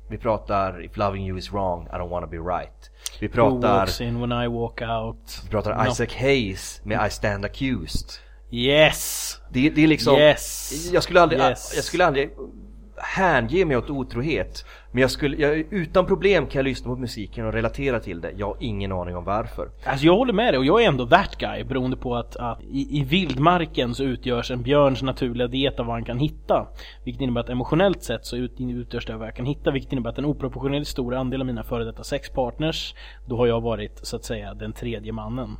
Speaker 3: Vi pratar If loving you is wrong, I don't wanna be right. Vi pratar... Who
Speaker 2: walks in when I walk out.
Speaker 3: Vi pratar no. Isaac Hayes med I stand accused.
Speaker 2: Yes!
Speaker 3: Det, det är liksom...
Speaker 2: Yes!
Speaker 3: Jag skulle aldrig, yes. jag skulle aldrig hänge mig åt otrohet. Men jag skulle, jag, utan problem kan jag lyssna på musiken och relatera till det. Jag har ingen aning om varför.
Speaker 2: Alltså jag håller med dig och jag är ändå that guy beroende på att, att i, i vildmarken så utgörs en björns naturliga diet av vad han kan hitta. Vilket innebär att emotionellt sett så ut, utgörs det av vad jag kan hitta. Vilket innebär att en oproportionerligt stor andel av mina före detta sexpartners, då har jag varit så att säga den tredje mannen.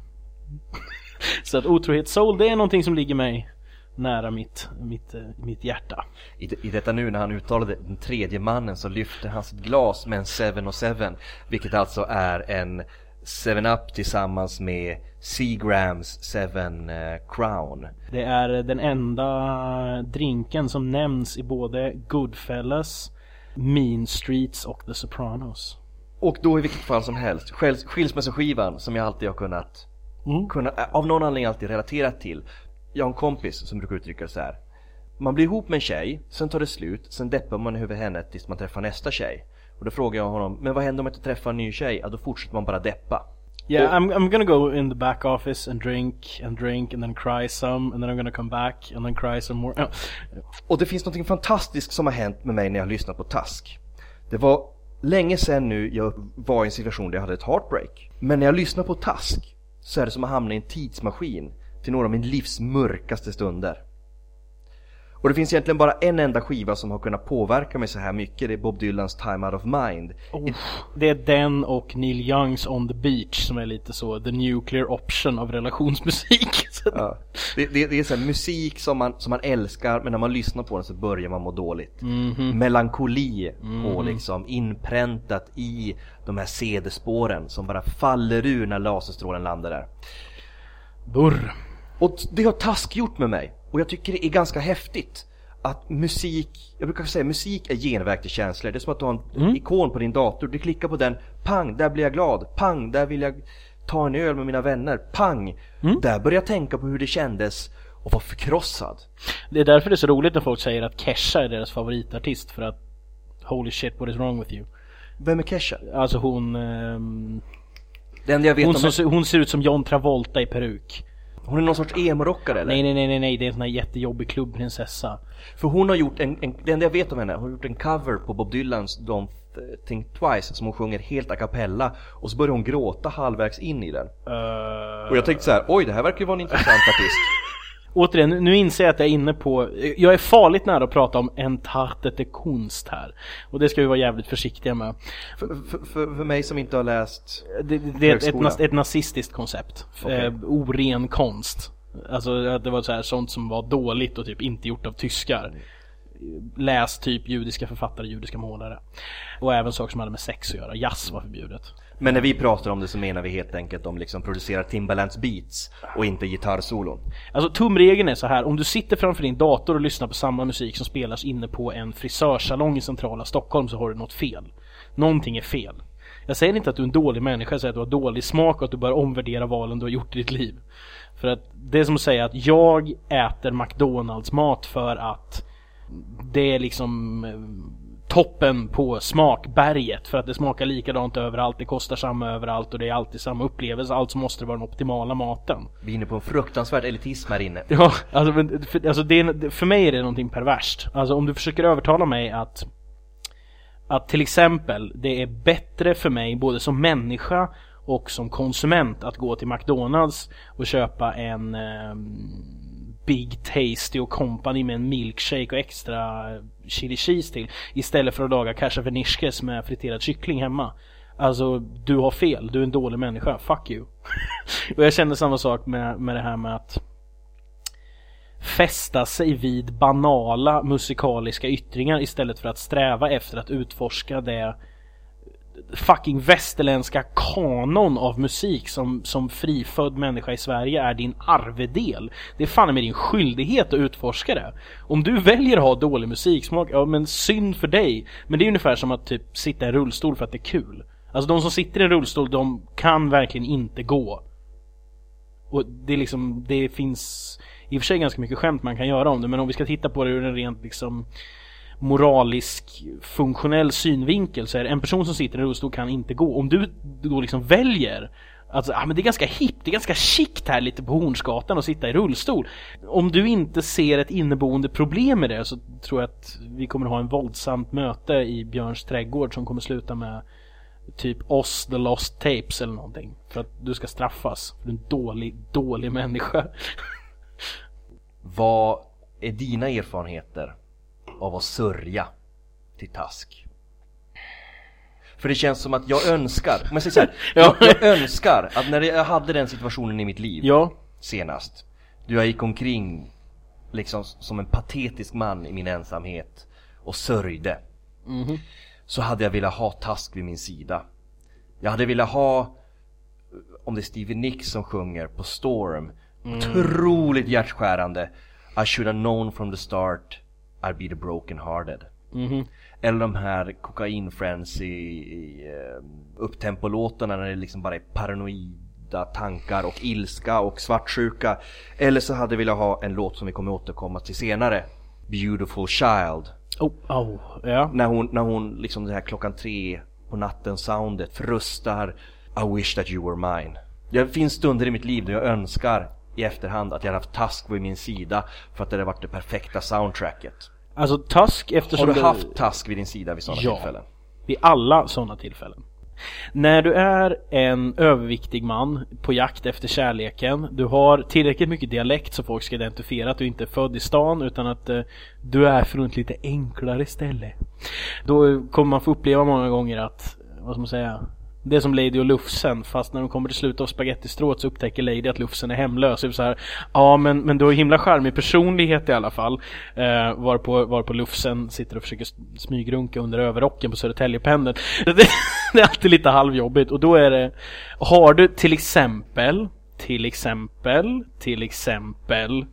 Speaker 2: så att otrohet soul det är någonting som ligger mig nära mitt, mitt, mitt hjärta.
Speaker 3: I, I detta nu när han uttalade den tredje mannen så lyfte han sitt glas med en 7 och 7 vilket alltså är en 7-Up tillsammans med Seagrams 7 eh, Crown.
Speaker 2: Det är den enda drinken som nämns i både Goodfellas, Mean Streets och The Sopranos.
Speaker 3: Och då i vilket fall som helst, skilsmässoskivan som jag alltid har kunnat, mm. kunnat av någon anledning alltid relaterat till jag har en kompis som brukar uttrycka det så här. Man blir ihop med en tjej, sen tar det slut, sen deppar man över henne tills man träffar nästa tjej. Och då frågar jag honom, men vad händer om jag inte träffar en ny tjej? Ja, då fortsätter man bara deppa.
Speaker 2: Yeah, I'm, I'm gonna go in the back office and drink and drink and then cry some and then I'm gonna come back and then cry some more.
Speaker 3: Och det finns något fantastiskt som har hänt med mig när jag har lyssnat på Task. Det var länge sedan nu jag var i en situation där jag hade ett heartbreak. Men när jag lyssnar på Task så är det som att hamna i en tidsmaskin till några av min livs mörkaste stunder. Och det finns egentligen bara en enda skiva som har kunnat påverka mig så här mycket. Det är Bob Dylans Time Out of Mind.
Speaker 2: Oh, det är den och Neil Youngs On the Beach som är lite så the nuclear option av relationsmusik.
Speaker 3: ja. det, det, det, är så musik som man, som man älskar men när man lyssnar på den så börjar man må dåligt.
Speaker 2: Mm -hmm.
Speaker 3: Melankoli mm -hmm. och liksom inpräntat i de här CD-spåren som bara faller ur när laserstrålen landar där.
Speaker 2: Burr.
Speaker 3: Och det har task gjort med mig. Och jag tycker det är ganska häftigt att musik, jag brukar säga musik är genväg till känslor. Det är som att du har en mm. ikon på din dator, du klickar på den, pang, där blir jag glad, pang, där vill jag ta en öl med mina vänner, pang, mm. där börjar jag tänka på hur det kändes och vara förkrossad.
Speaker 2: Det är därför det är så roligt när folk säger att Kesha är deras favoritartist för att Holy shit what is wrong with you?
Speaker 3: Vem är Kesha?
Speaker 2: Alltså hon... Um...
Speaker 3: Det enda jag vet
Speaker 2: hon,
Speaker 3: om...
Speaker 2: som, hon ser ut som John Travolta i peruk.
Speaker 3: Hon är någon sorts emo-rockare eller?
Speaker 2: Nej nej nej nej nej, det är en sån här jättejobbig klubbprinsessa.
Speaker 3: För hon har gjort en, en, det enda jag vet om henne, hon har gjort en cover på Bob Dylans Don't Think Twice som hon sjunger helt a cappella och så börjar hon gråta halvvägs in i den.
Speaker 2: Uh...
Speaker 3: Och jag tänkte så här, oj det här verkar ju vara en intressant artist.
Speaker 2: Återigen, nu inser jag att jag är inne på, jag är farligt nära att prata om entartete konst här. Och det ska vi vara jävligt försiktiga med.
Speaker 3: För, för, för, mig som inte har läst
Speaker 2: Det, det är ett, ett, nazistiskt koncept. Eh, oren konst. Alltså att det var så här, sånt som var dåligt och typ inte gjort av tyskar. Läs typ judiska författare, judiska målare. Och även saker som hade med sex att göra. Jazz var förbjudet.
Speaker 3: Men när vi pratar om det så menar vi helt enkelt om liksom producerar Timbalands beats och inte gitarrsolon.
Speaker 2: Alltså tumregeln är så här, om du sitter framför din dator och lyssnar på samma musik som spelas inne på en frisörsalong i centrala Stockholm så har du något fel. Någonting är fel. Jag säger inte att du är en dålig människa, jag säger att du har dålig smak och att du bör omvärdera valen du har gjort i ditt liv. För att det är som att säga att jag äter McDonalds mat för att det är liksom eh, toppen på smakberget för att det smakar likadant överallt, det kostar samma överallt och det är alltid samma upplevelse, alltså måste det vara den optimala maten.
Speaker 3: Vi är inne på en fruktansvärd elitism här inne.
Speaker 2: Ja, alltså, men för, alltså är- för mig är det någonting perverst. Alltså om du försöker övertala mig att att till exempel det är bättre för mig både som människa och som konsument att gå till McDonalds och köpa en ehm, Big Tasty och Company med en milkshake och extra chili cheese till istället för att laga kasha vernishkes med friterad kyckling hemma. Alltså, du har fel. Du är en dålig människa. Fuck you. och jag känner samma sak med, med det här med att fästa sig vid banala musikaliska yttringar istället för att sträva efter att utforska det fucking västerländska kanon av musik som, som frifödd människa i Sverige är din arvedel. Det är fan med din skyldighet att utforska det. Om du väljer att ha dålig musiksmak, ja men synd för dig. Men det är ungefär som att typ sitta i en rullstol för att det är kul. Alltså de som sitter i en rullstol, de kan verkligen inte gå. Och det är liksom, det finns i och för sig ganska mycket skämt man kan göra om det, men om vi ska titta på det ur en rent liksom moralisk funktionell synvinkel så är det en person som sitter i rullstol kan inte gå. Om du då liksom väljer att ah, men det är ganska hippt, det är ganska chict här lite på Hornsgatan att sitta i rullstol. Om du inte ser ett inneboende problem med det så tror jag att vi kommer ha en våldsamt möte i Björns trädgård som kommer sluta med typ oss the lost tapes eller någonting. För att du ska straffas. För du är en dålig, dålig människa.
Speaker 3: Vad är dina erfarenheter av att sörja till task? För det känns som att jag önskar, säger så här,
Speaker 2: Ja.
Speaker 3: jag, jag önskar att när jag hade den situationen i mitt liv
Speaker 2: ja,
Speaker 3: senast, då jag gick omkring liksom som en patetisk man i min ensamhet och sörjde, så hade jag velat ha task vid min sida. Jag hade velat ha, om det är Stevie Nicks som sjunger på Storm, otroligt hjärtskärande I should have known from the start I'd be the broken hearted. Eller de här kokain frenzy i, eh, upptempolåtarna när det liksom bara är paranoida tankar och ilska och svartsjuka. Eller så hade jag velat ha en låt som vi kommer återkomma till senare. Beautiful Child.
Speaker 2: oh, oh, ja.
Speaker 3: När hon, när hon liksom det här klockan tre på natten soundet frustar I wish that you were mine. Det finns stunder i mitt liv då jag önskar i efterhand att jag hade haft Task vid min sida för att det hade varit det perfekta soundtracket.
Speaker 2: Alltså Tusk eftersom
Speaker 3: Har du
Speaker 2: det-
Speaker 3: haft Task vid din sida vid sådana
Speaker 2: Ja.
Speaker 3: tillfällen?
Speaker 2: Vid alla sådana tillfällen. När du är en överviktig man på jakt efter kärleken, du har tillräckligt mycket dialekt så folk ska identifiera att du inte är född i stan utan att eh, du är från ett lite enklare ställe. Då kommer man få uppleva många gånger att, vad ska man säga, det är som Lady och Lufsen fast när de kommer till slutet av spagettistrået så upptäcker Lady att Lufsen är hemlös. Det är så här, ja men, men du har ju himla charmig personlighet i alla fall. Eh, varpå, varpå Lufsen sitter och försöker smygrunka under överrocken på Södertäljependeln. Det, det är alltid lite halvjobbigt och då är det, har du till exempel, till exempel, till exempel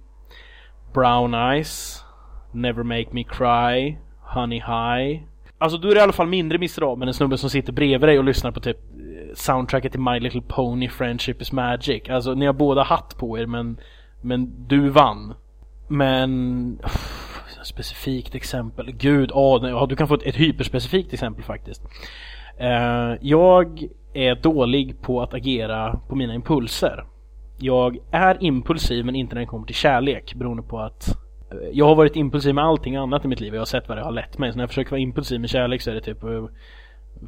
Speaker 2: Brown Eyes, Never Make Me Cry, Honey High. Alltså då är det i alla fall mindre miserabel än en snubbe som sitter bredvid dig och lyssnar på typ eh, soundtracket till My Little Pony Friendship is Magic. Alltså ni har båda hatt på er men, men du vann. Men... Pff, specifikt exempel. Gud, ja, du kan få ett, ett hyperspecifikt exempel faktiskt. Uh, jag är dålig på att agera på mina impulser. Jag är impulsiv men inte när det kommer till kärlek beroende på att jag har varit impulsiv med allting annat i mitt liv och jag har sett vad det har lett mig. Så när jag försöker vara impulsiv med kärlek så är det typ eh,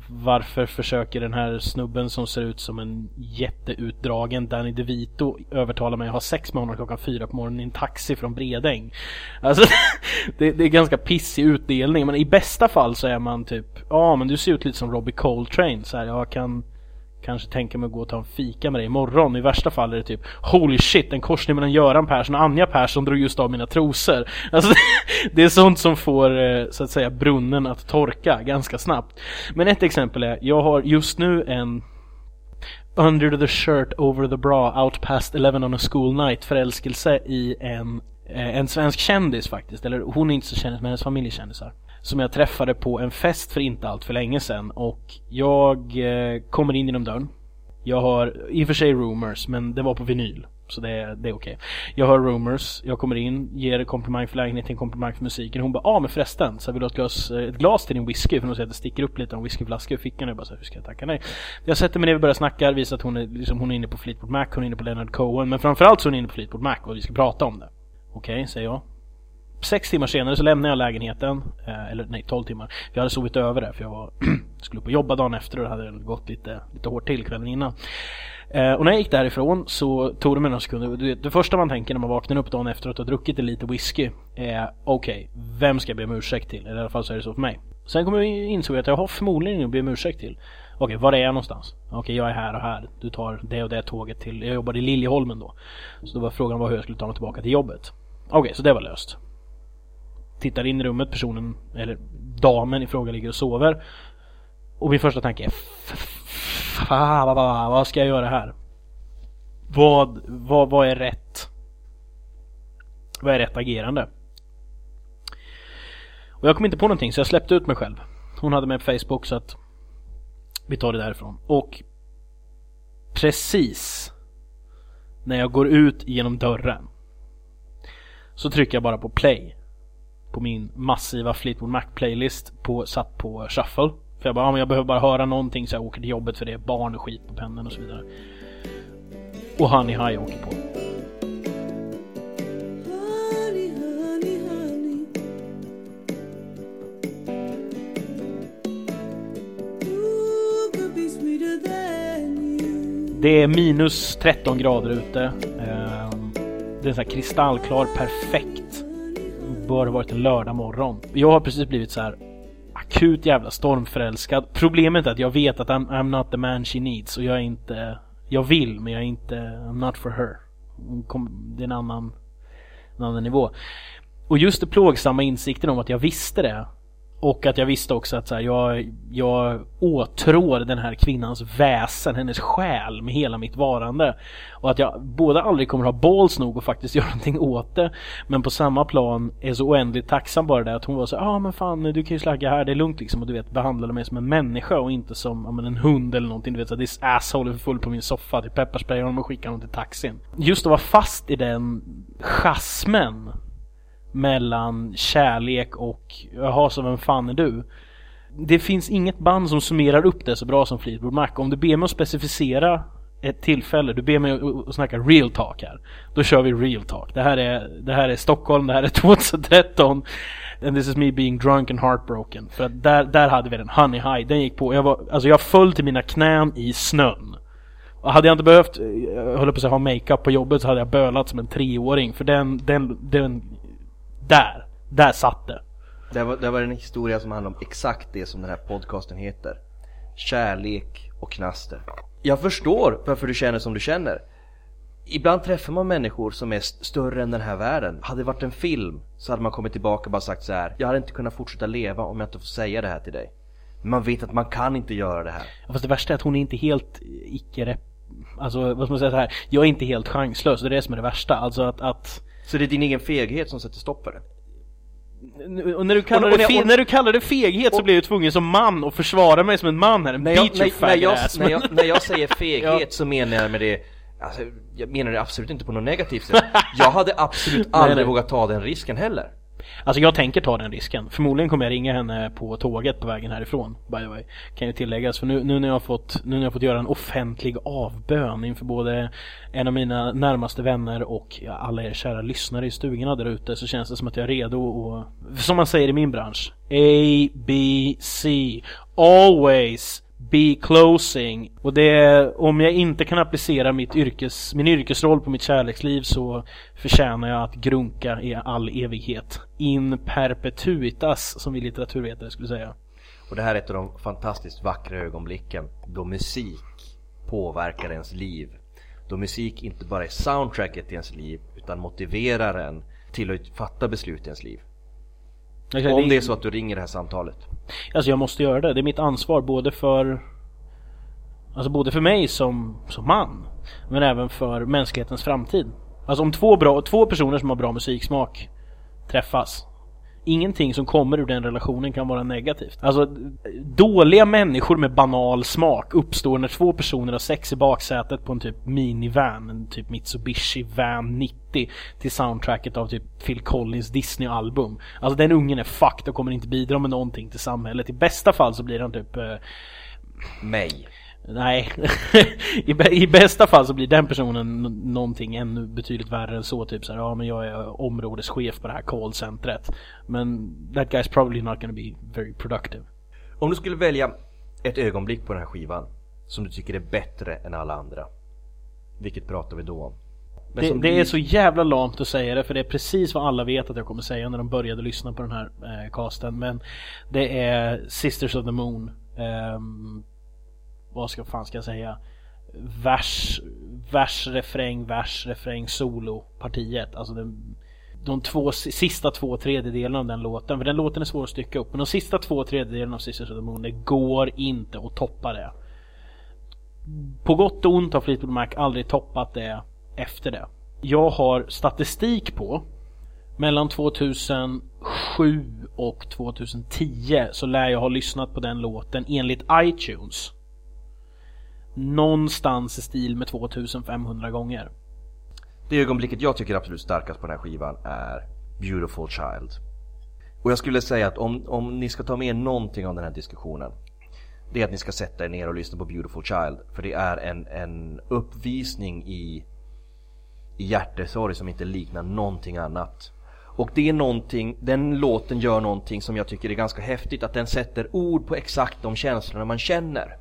Speaker 2: varför försöker den här snubben som ser ut som en jätteutdragen Danny DeVito övertala mig att ha sex med honom klockan fyra på morgonen i en taxi från Bredäng? Alltså, det, det är ganska pissig utdelning men i bästa fall så är man typ Ja men du ser ut lite som Robbie Coltrane så här, jag kan Kanske tänka mig att gå och ta en fika med dig imorgon. I värsta fall är det typ Holy shit, en korsning mellan Göran Persson och Anja Persson drog just av mina trosor. Alltså, det är sånt som får eh, så att säga brunnen att torka ganska snabbt. Men ett exempel är, jag har just nu en Under the shirt, over the bra, out past 11 on a school night förälskelse i en, eh, en svensk kändis faktiskt. Eller hon är inte så kändis men hennes familj är kändisar som jag träffade på en fest för inte allt för länge sedan och jag eh, kommer in genom dörren. Jag har i och för sig rumors men det var på vinyl. Så det, det är okej. Okay. Jag hör rumors, jag kommer in, ger komplimang för lägenheten, komplimang för musiken. Hon bara ah men förresten, så vill du ha ett glas, eh, ett glas till din whisky? För hon säger att det sticker upp lite av whiskyflaska ur fickan. Jag bara så hur ska jag tacka nej? Jag sätter mig ner, vi börjar snacka, visar att hon är, liksom, hon är inne på Fleetwood Mac, hon är inne på Leonard Cohen. Men framförallt så är hon inne på Fleetwood Mac och vi ska prata om det. Okej, okay, säger jag sex timmar senare så lämnade jag lägenheten. Eh, eller nej, tolv timmar. Jag hade sovit över det för jag var, skulle upp och jobba dagen efter och det hade gått lite, lite hårt till kvällen innan. Eh, och när jag gick därifrån så tog det mig några sekunder. Det första man tänker när man vaknar upp dagen efter att ha druckit lite whisky är okej, okay, vem ska jag be om ursäkt till? Eller i alla fall så är det så för mig. Sen kommer jag insåg att jag har förmodligen ingen att be om ursäkt till. Okej, okay, var är jag någonstans? Okej, okay, jag är här och här. Du tar det och det tåget till... Jag jobbade i Liljeholmen då. Så då var frågan var hur jag skulle ta mig tillbaka till jobbet. Okej, okay, så det var löst tittar in i rummet, personen, eller damen i fråga ligger och sover. Och min första tanke är vad ska jag göra här? Vad, vad, vad är rätt? Vad är rätt agerande? Och jag kom inte på någonting så jag släppte ut mig själv. Hon hade mig på Facebook så att vi tar det därifrån. Och precis när jag går ut genom dörren så trycker jag bara på play på min massiva Fleetwood Mac-playlist på, satt på shuffle. För jag bara, ja, men jag behöver bara höra någonting så jag åker till jobbet för det är barn och skit på pendeln och så vidare. Och Honey High åker på. Det är minus 13 grader ute. Ehm, det är här kristallklar, perfekt bör ha varit en lördag morgon. Jag har precis blivit så här akut jävla stormförälskad. Problemet är att jag vet att I'm, I'm not the man she needs och jag är inte... Jag vill men jag är inte... I'm not for her. Det är en annan, en annan nivå. Och just det plågsamma insikten om att jag visste det och att jag visste också att så här, jag, jag åtrår den här kvinnans väsen, hennes själ med hela mitt varande. Och att jag både aldrig kommer ha balls nog och faktiskt göra någonting åt det. Men på samma plan är så oändligt tacksam bara det att hon var så ja ah, men fan du kan ju slagga här, det är lugnt liksom. Och du vet behandlade mig som en människa och inte som ja, men en hund eller någonting. Du vet så this asshole är full på min soffa, till pepparsprayar honom och skickar honom till taxin. Just att vara fast i den chasmen mellan kärlek och jaha, så vem fan är du? Det finns inget band som summerar upp det så bra som Fleetwood Mac. Om du ber mig att specificera ett tillfälle, du ber mig att snacka real talk här. Då kör vi real talk. Det här är, det här är Stockholm, det här är 2013. And this is me being drunk and heartbroken. För att där, där hade vi den, Honey High. Den gick på, jag var, alltså jag föll till mina knän i snön. Och hade jag inte behövt, eh, jag höll på att säga, ha makeup på jobbet så hade jag bölat som en treåring. För den, den, den där, där satt det.
Speaker 3: Det var, det var en historia som handlar om exakt det som den här podcasten heter. Kärlek och knaster. Jag förstår varför du känner som du känner. Ibland träffar man människor som är större än den här världen. Hade det varit en film så hade man kommit tillbaka och bara sagt så här. Jag hade inte kunnat fortsätta leva om jag inte får säga det här till dig. Men man vet att man kan inte göra det här.
Speaker 2: Ja, fast det värsta är att hon är inte helt icke Alltså vad ska man säga så här. Jag är inte helt chanslös, det är det som är det värsta. Alltså att, att
Speaker 3: så det är din egen feghet som sätter stopp för det?
Speaker 2: Och när du kallar, och, och, det, fe- när du kallar det feghet och, så blir jag tvungen som man att försvara mig som en man här, en när jag, när,
Speaker 3: när, jag, när, jag, när jag säger feghet ja. så menar jag med det Alltså, jag menar det absolut inte på något negativt sätt Jag hade absolut aldrig nej, nej. vågat ta den risken heller
Speaker 2: Alltså jag tänker ta den risken. Förmodligen kommer jag ringa henne på tåget på vägen härifrån. By the way. Kan ju tilläggas. För nu, nu, när jag har fått, nu när jag fått göra en offentlig avbön inför både en av mina närmaste vänner och alla er kära lyssnare i stugorna där ute så känns det som att jag är redo och som man säger i min bransch. A, B, C. Always be closing. Och det, om jag inte kan applicera mitt yrkes, min yrkesroll på mitt kärleksliv så förtjänar jag att grunka i all evighet. In perpetuitas, som vi litteraturvetare skulle säga.
Speaker 3: Och det här är ett av de fantastiskt vackra ögonblicken då musik påverkar ens liv. Då musik inte bara är soundtracket i ens liv utan motiverar en till att fatta beslut i ens liv. Om det är så att du ringer det här samtalet.
Speaker 2: Alltså jag måste göra det. Det är mitt ansvar både för Alltså både för mig som, som man Men även för mänsklighetens framtid Alltså om två, bra, två personer som har bra musiksmak Träffas Ingenting som kommer ur den relationen kan vara negativt. Alltså dåliga människor med banal smak uppstår när två personer har sex i baksätet på en typ minivan, en typ Mitsubishi Van 90 till soundtracket av typ Phil Collins Disney-album. Alltså den ungen är fucked och kommer inte bidra med någonting till samhället. I bästa fall så blir han typ... Eh...
Speaker 3: Mig.
Speaker 2: Nej, I, bästa fall så blir den personen någonting ännu betydligt värre än så. Typ så här, ja men jag är områdeschef på det här callcentret. Men that guy's probably not gonna be very productive.
Speaker 3: Om du skulle välja ett ögonblick på den här skivan som du tycker är bättre än alla andra. Vilket pratar vi då om?
Speaker 2: Det, det, är så jävla lamt att säga det för det är precis vad alla vet att jag kommer säga när de började lyssna på den här eh, casten. Men det är Sisters of the Moon. Um, vad ska fan ska jag säga? Vers, vers, refräng, vers, refräng, solo partiet. Alltså den, de två, sista två tredjedelarna av den låten. För den låten är svår att stycka upp. Men de sista två tredjedelarna av Sisters of the Moon, det går inte att toppa det. På gott och ont har Fleetwood Mac aldrig toppat det efter det. Jag har statistik på mellan 2007 och 2010 så lär jag ha lyssnat på den låten enligt iTunes någonstans i stil med 2500 gånger.
Speaker 3: Det ögonblicket jag tycker absolut starkast på den här skivan är Beautiful Child. Och jag skulle säga att om, om ni ska ta med någonting av den här diskussionen det är att ni ska sätta er ner och lyssna på Beautiful Child. För det är en, en uppvisning i, i hjärtesorg som inte liknar någonting annat. Och det är någonting, den låten gör någonting som jag tycker är ganska häftigt. Att den sätter ord på exakt de känslorna man känner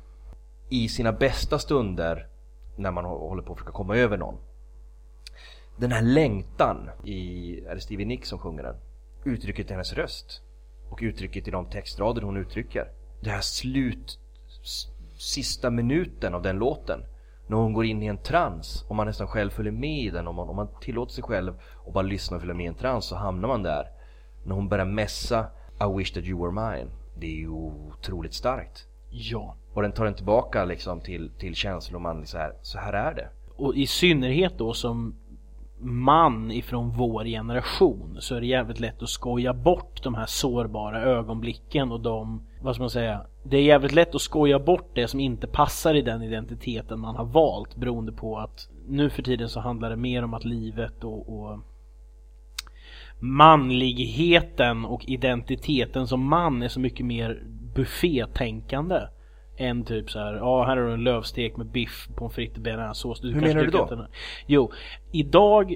Speaker 3: i sina bästa stunder när man håller på att försöka komma över någon. Den här längtan i, är det Stevie Nicks som sjunger den? Uttrycket i hennes röst och uttrycket i de textrader hon uttrycker. Det här slut, sista minuten av den låten när hon går in i en trans och man nästan själv följer med i den om man, om man tillåter sig själv och bara lyssna och följa med i en trans så hamnar man där. När hon börjar mässa I wish that you were mine. Det är ju otroligt starkt.
Speaker 2: Ja.
Speaker 3: Och den tar den tillbaka liksom till, till känslor man så här, så här är det.
Speaker 2: Och i synnerhet då som man ifrån vår generation så är det jävligt lätt att skoja bort de här sårbara ögonblicken och de, vad ska man säga, det är jävligt lätt att skoja bort det som inte passar i den identiteten man har valt beroende på att nu för tiden så handlar det mer om att livet och, och manligheten och identiteten som man är så mycket mer buffétänkande än typ så här, ja här har du en lövstek med biff, pommes frites bearnaisesås.
Speaker 3: Hur menar du då?
Speaker 2: Jo, idag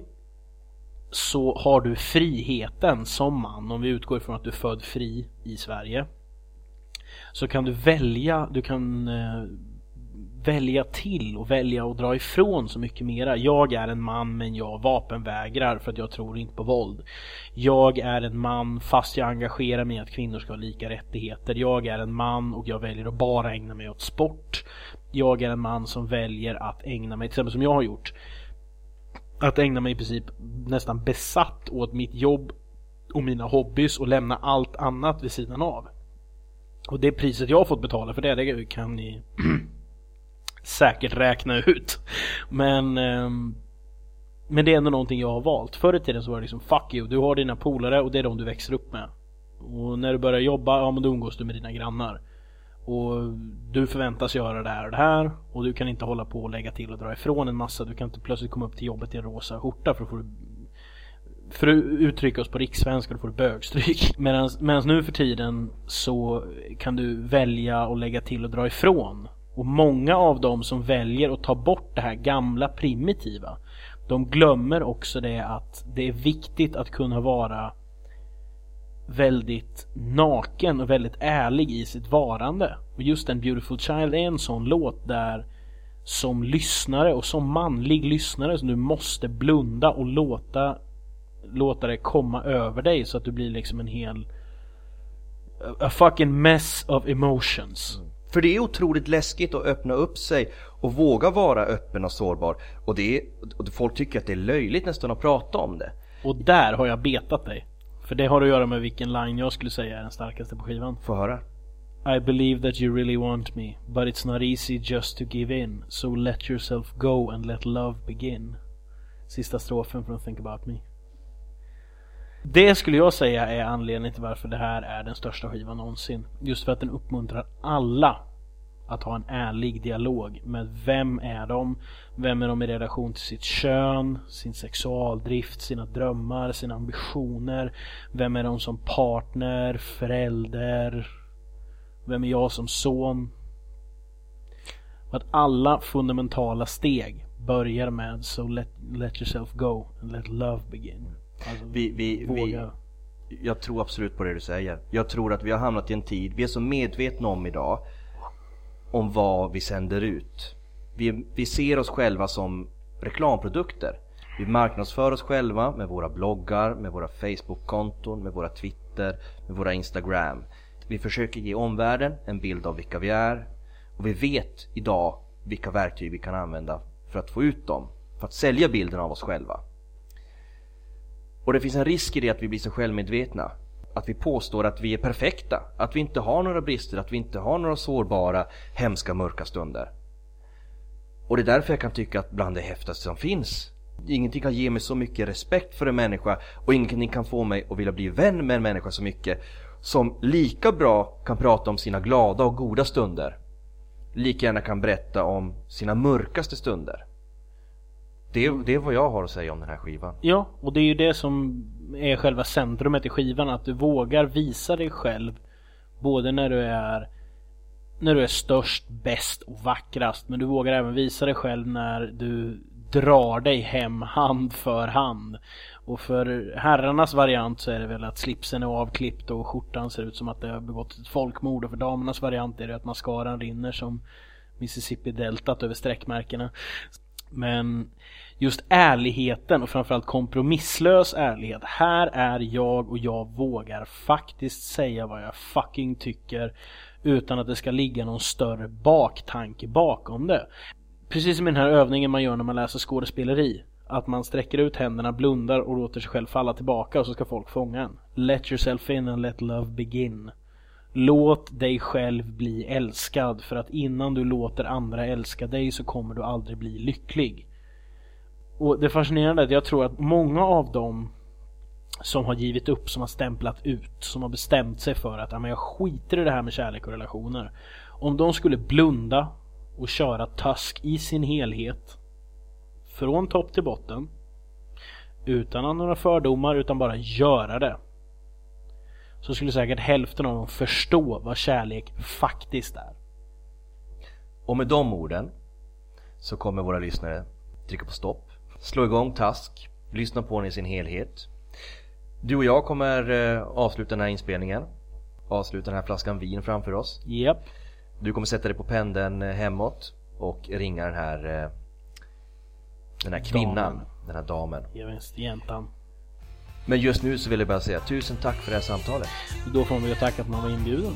Speaker 2: så har du friheten som man, om vi utgår ifrån att du är född fri i Sverige. Så kan du välja, du kan eh, välja till och välja att dra ifrån så mycket mera. Jag är en man men jag vapenvägrar för att jag tror inte på våld. Jag är en man fast jag engagerar mig i att kvinnor ska ha lika rättigheter. Jag är en man och jag väljer att bara ägna mig åt sport. Jag är en man som väljer att ägna mig, till exempel som jag har gjort, att ägna mig i princip nästan besatt åt mitt jobb och mina hobbys och lämna allt annat vid sidan av. Och det priset jag har fått betala för det, det kan ni säkert räkna ut. Men um, men det är ändå någonting jag har valt. Förr i tiden så var det liksom Fuck you, du har dina polare och det är de du växer upp med. Och när du börjar jobba, ja men då umgås du med dina grannar. Och du förväntas göra det här och det här och du kan inte hålla på och lägga till och dra ifrån en massa. Du kan inte plötsligt komma upp till jobbet i en rosa skjorta för då får du för att uttrycka oss på rikssvenska då får du bögstryk. Medan nu för tiden så kan du välja och lägga till och dra ifrån. Och många av dem som väljer att ta bort det här gamla primitiva de glömmer också det att det är viktigt att kunna vara väldigt naken och väldigt ärlig i sitt varande. Och just en Beautiful Child är en sån låt där som lyssnare och som manlig lyssnare så du måste blunda och låta låta det komma över dig så att du blir liksom en hel a fucking mess of emotions. Mm.
Speaker 3: För det är otroligt läskigt att öppna upp sig och våga vara öppen och sårbar. Och, det är, och folk tycker att det är löjligt nästan att prata om det.
Speaker 2: Och där har jag betat dig. För det har att göra med vilken line jag skulle säga är den starkaste på skivan.
Speaker 3: Få höra.
Speaker 2: I believe that you really want me, but it's not easy just to give in. So let yourself go and let love begin. Sista strofen från Think about me. Det skulle jag säga är anledningen till varför det här är den största skivan någonsin. Just för att den uppmuntrar alla att ha en ärlig dialog med vem är de? Vem är de i relation till sitt kön, sin sexualdrift, sina drömmar, sina ambitioner? Vem är de som partner, förälder? Vem är jag som son? Att alla fundamentala steg börjar med So let, let yourself go and let love begin.
Speaker 3: Alltså, vi, vi, vi, jag tror absolut på det du säger. Jag tror att vi har hamnat i en tid, vi är så medvetna om idag om vad vi sänder ut. Vi, vi ser oss själva som reklamprodukter. Vi marknadsför oss själva med våra bloggar, med våra Facebook-konton, med våra Twitter, med våra Instagram. Vi försöker ge omvärlden en bild av vilka vi är och vi vet idag vilka verktyg vi kan använda för att få ut dem, för att sälja bilden av oss själva. Och det finns en risk i det att vi blir så självmedvetna. Att vi påstår att vi är perfekta, att vi inte har några brister, att vi inte har några sårbara, hemska, mörka stunder. Och det är därför jag kan tycka att bland det häftigaste som finns Ingenting kan ge mig så mycket respekt för en människa och ingenting kan få mig att vilja bli vän med en människa så mycket som lika bra kan prata om sina glada och goda stunder lika gärna kan berätta om sina mörkaste stunder. Det, det är vad jag har att säga om den här skivan.
Speaker 2: Ja, och det är ju det som är själva centrumet i skivan. Att du vågar visa dig själv. Både när du är när du är störst, bäst och vackrast. Men du vågar även visa dig själv när du drar dig hem hand för hand. Och för herrarnas variant så är det väl att slipsen är avklippt och skjortan ser ut som att det har begått ett folkmord. Och för damernas variant är det att mascaran rinner som Mississippi deltat över sträckmärkena. Men just ärligheten och framförallt kompromisslös ärlighet. Här är jag och jag vågar faktiskt säga vad jag fucking tycker utan att det ska ligga någon större baktanke bakom det. Precis som i den här övningen man gör när man läser skådespeleri. Att man sträcker ut händerna, blundar och låter sig själv falla tillbaka och så ska folk fånga en. Let yourself in and let love begin. Låt dig själv bli älskad för att innan du låter andra älska dig så kommer du aldrig bli lycklig. Och det fascinerande är att jag tror att många av dem som har givit upp, som har stämplat ut, som har bestämt sig för att jag skiter i det här med kärlek och relationer. Om de skulle blunda och köra Tusk i sin helhet från topp till botten utan några fördomar utan bara göra det så skulle säkert hälften av dem förstå vad kärlek faktiskt är.
Speaker 3: Och med de orden så kommer våra lyssnare trycka på stopp, slå igång Task, lyssna på den i sin helhet. Du och jag kommer eh, avsluta den här inspelningen, avsluta den här flaskan vin framför oss.
Speaker 2: Yep.
Speaker 3: Du kommer sätta dig på pendeln eh, hemåt och ringa den här eh, den här kvinnan, damen. den här damen.
Speaker 2: Ja, visst, jäntan.
Speaker 3: Men just nu så vill jag bara säga tusen tack för det här samtalet.
Speaker 2: Då får man väl tacka att man var inbjuden.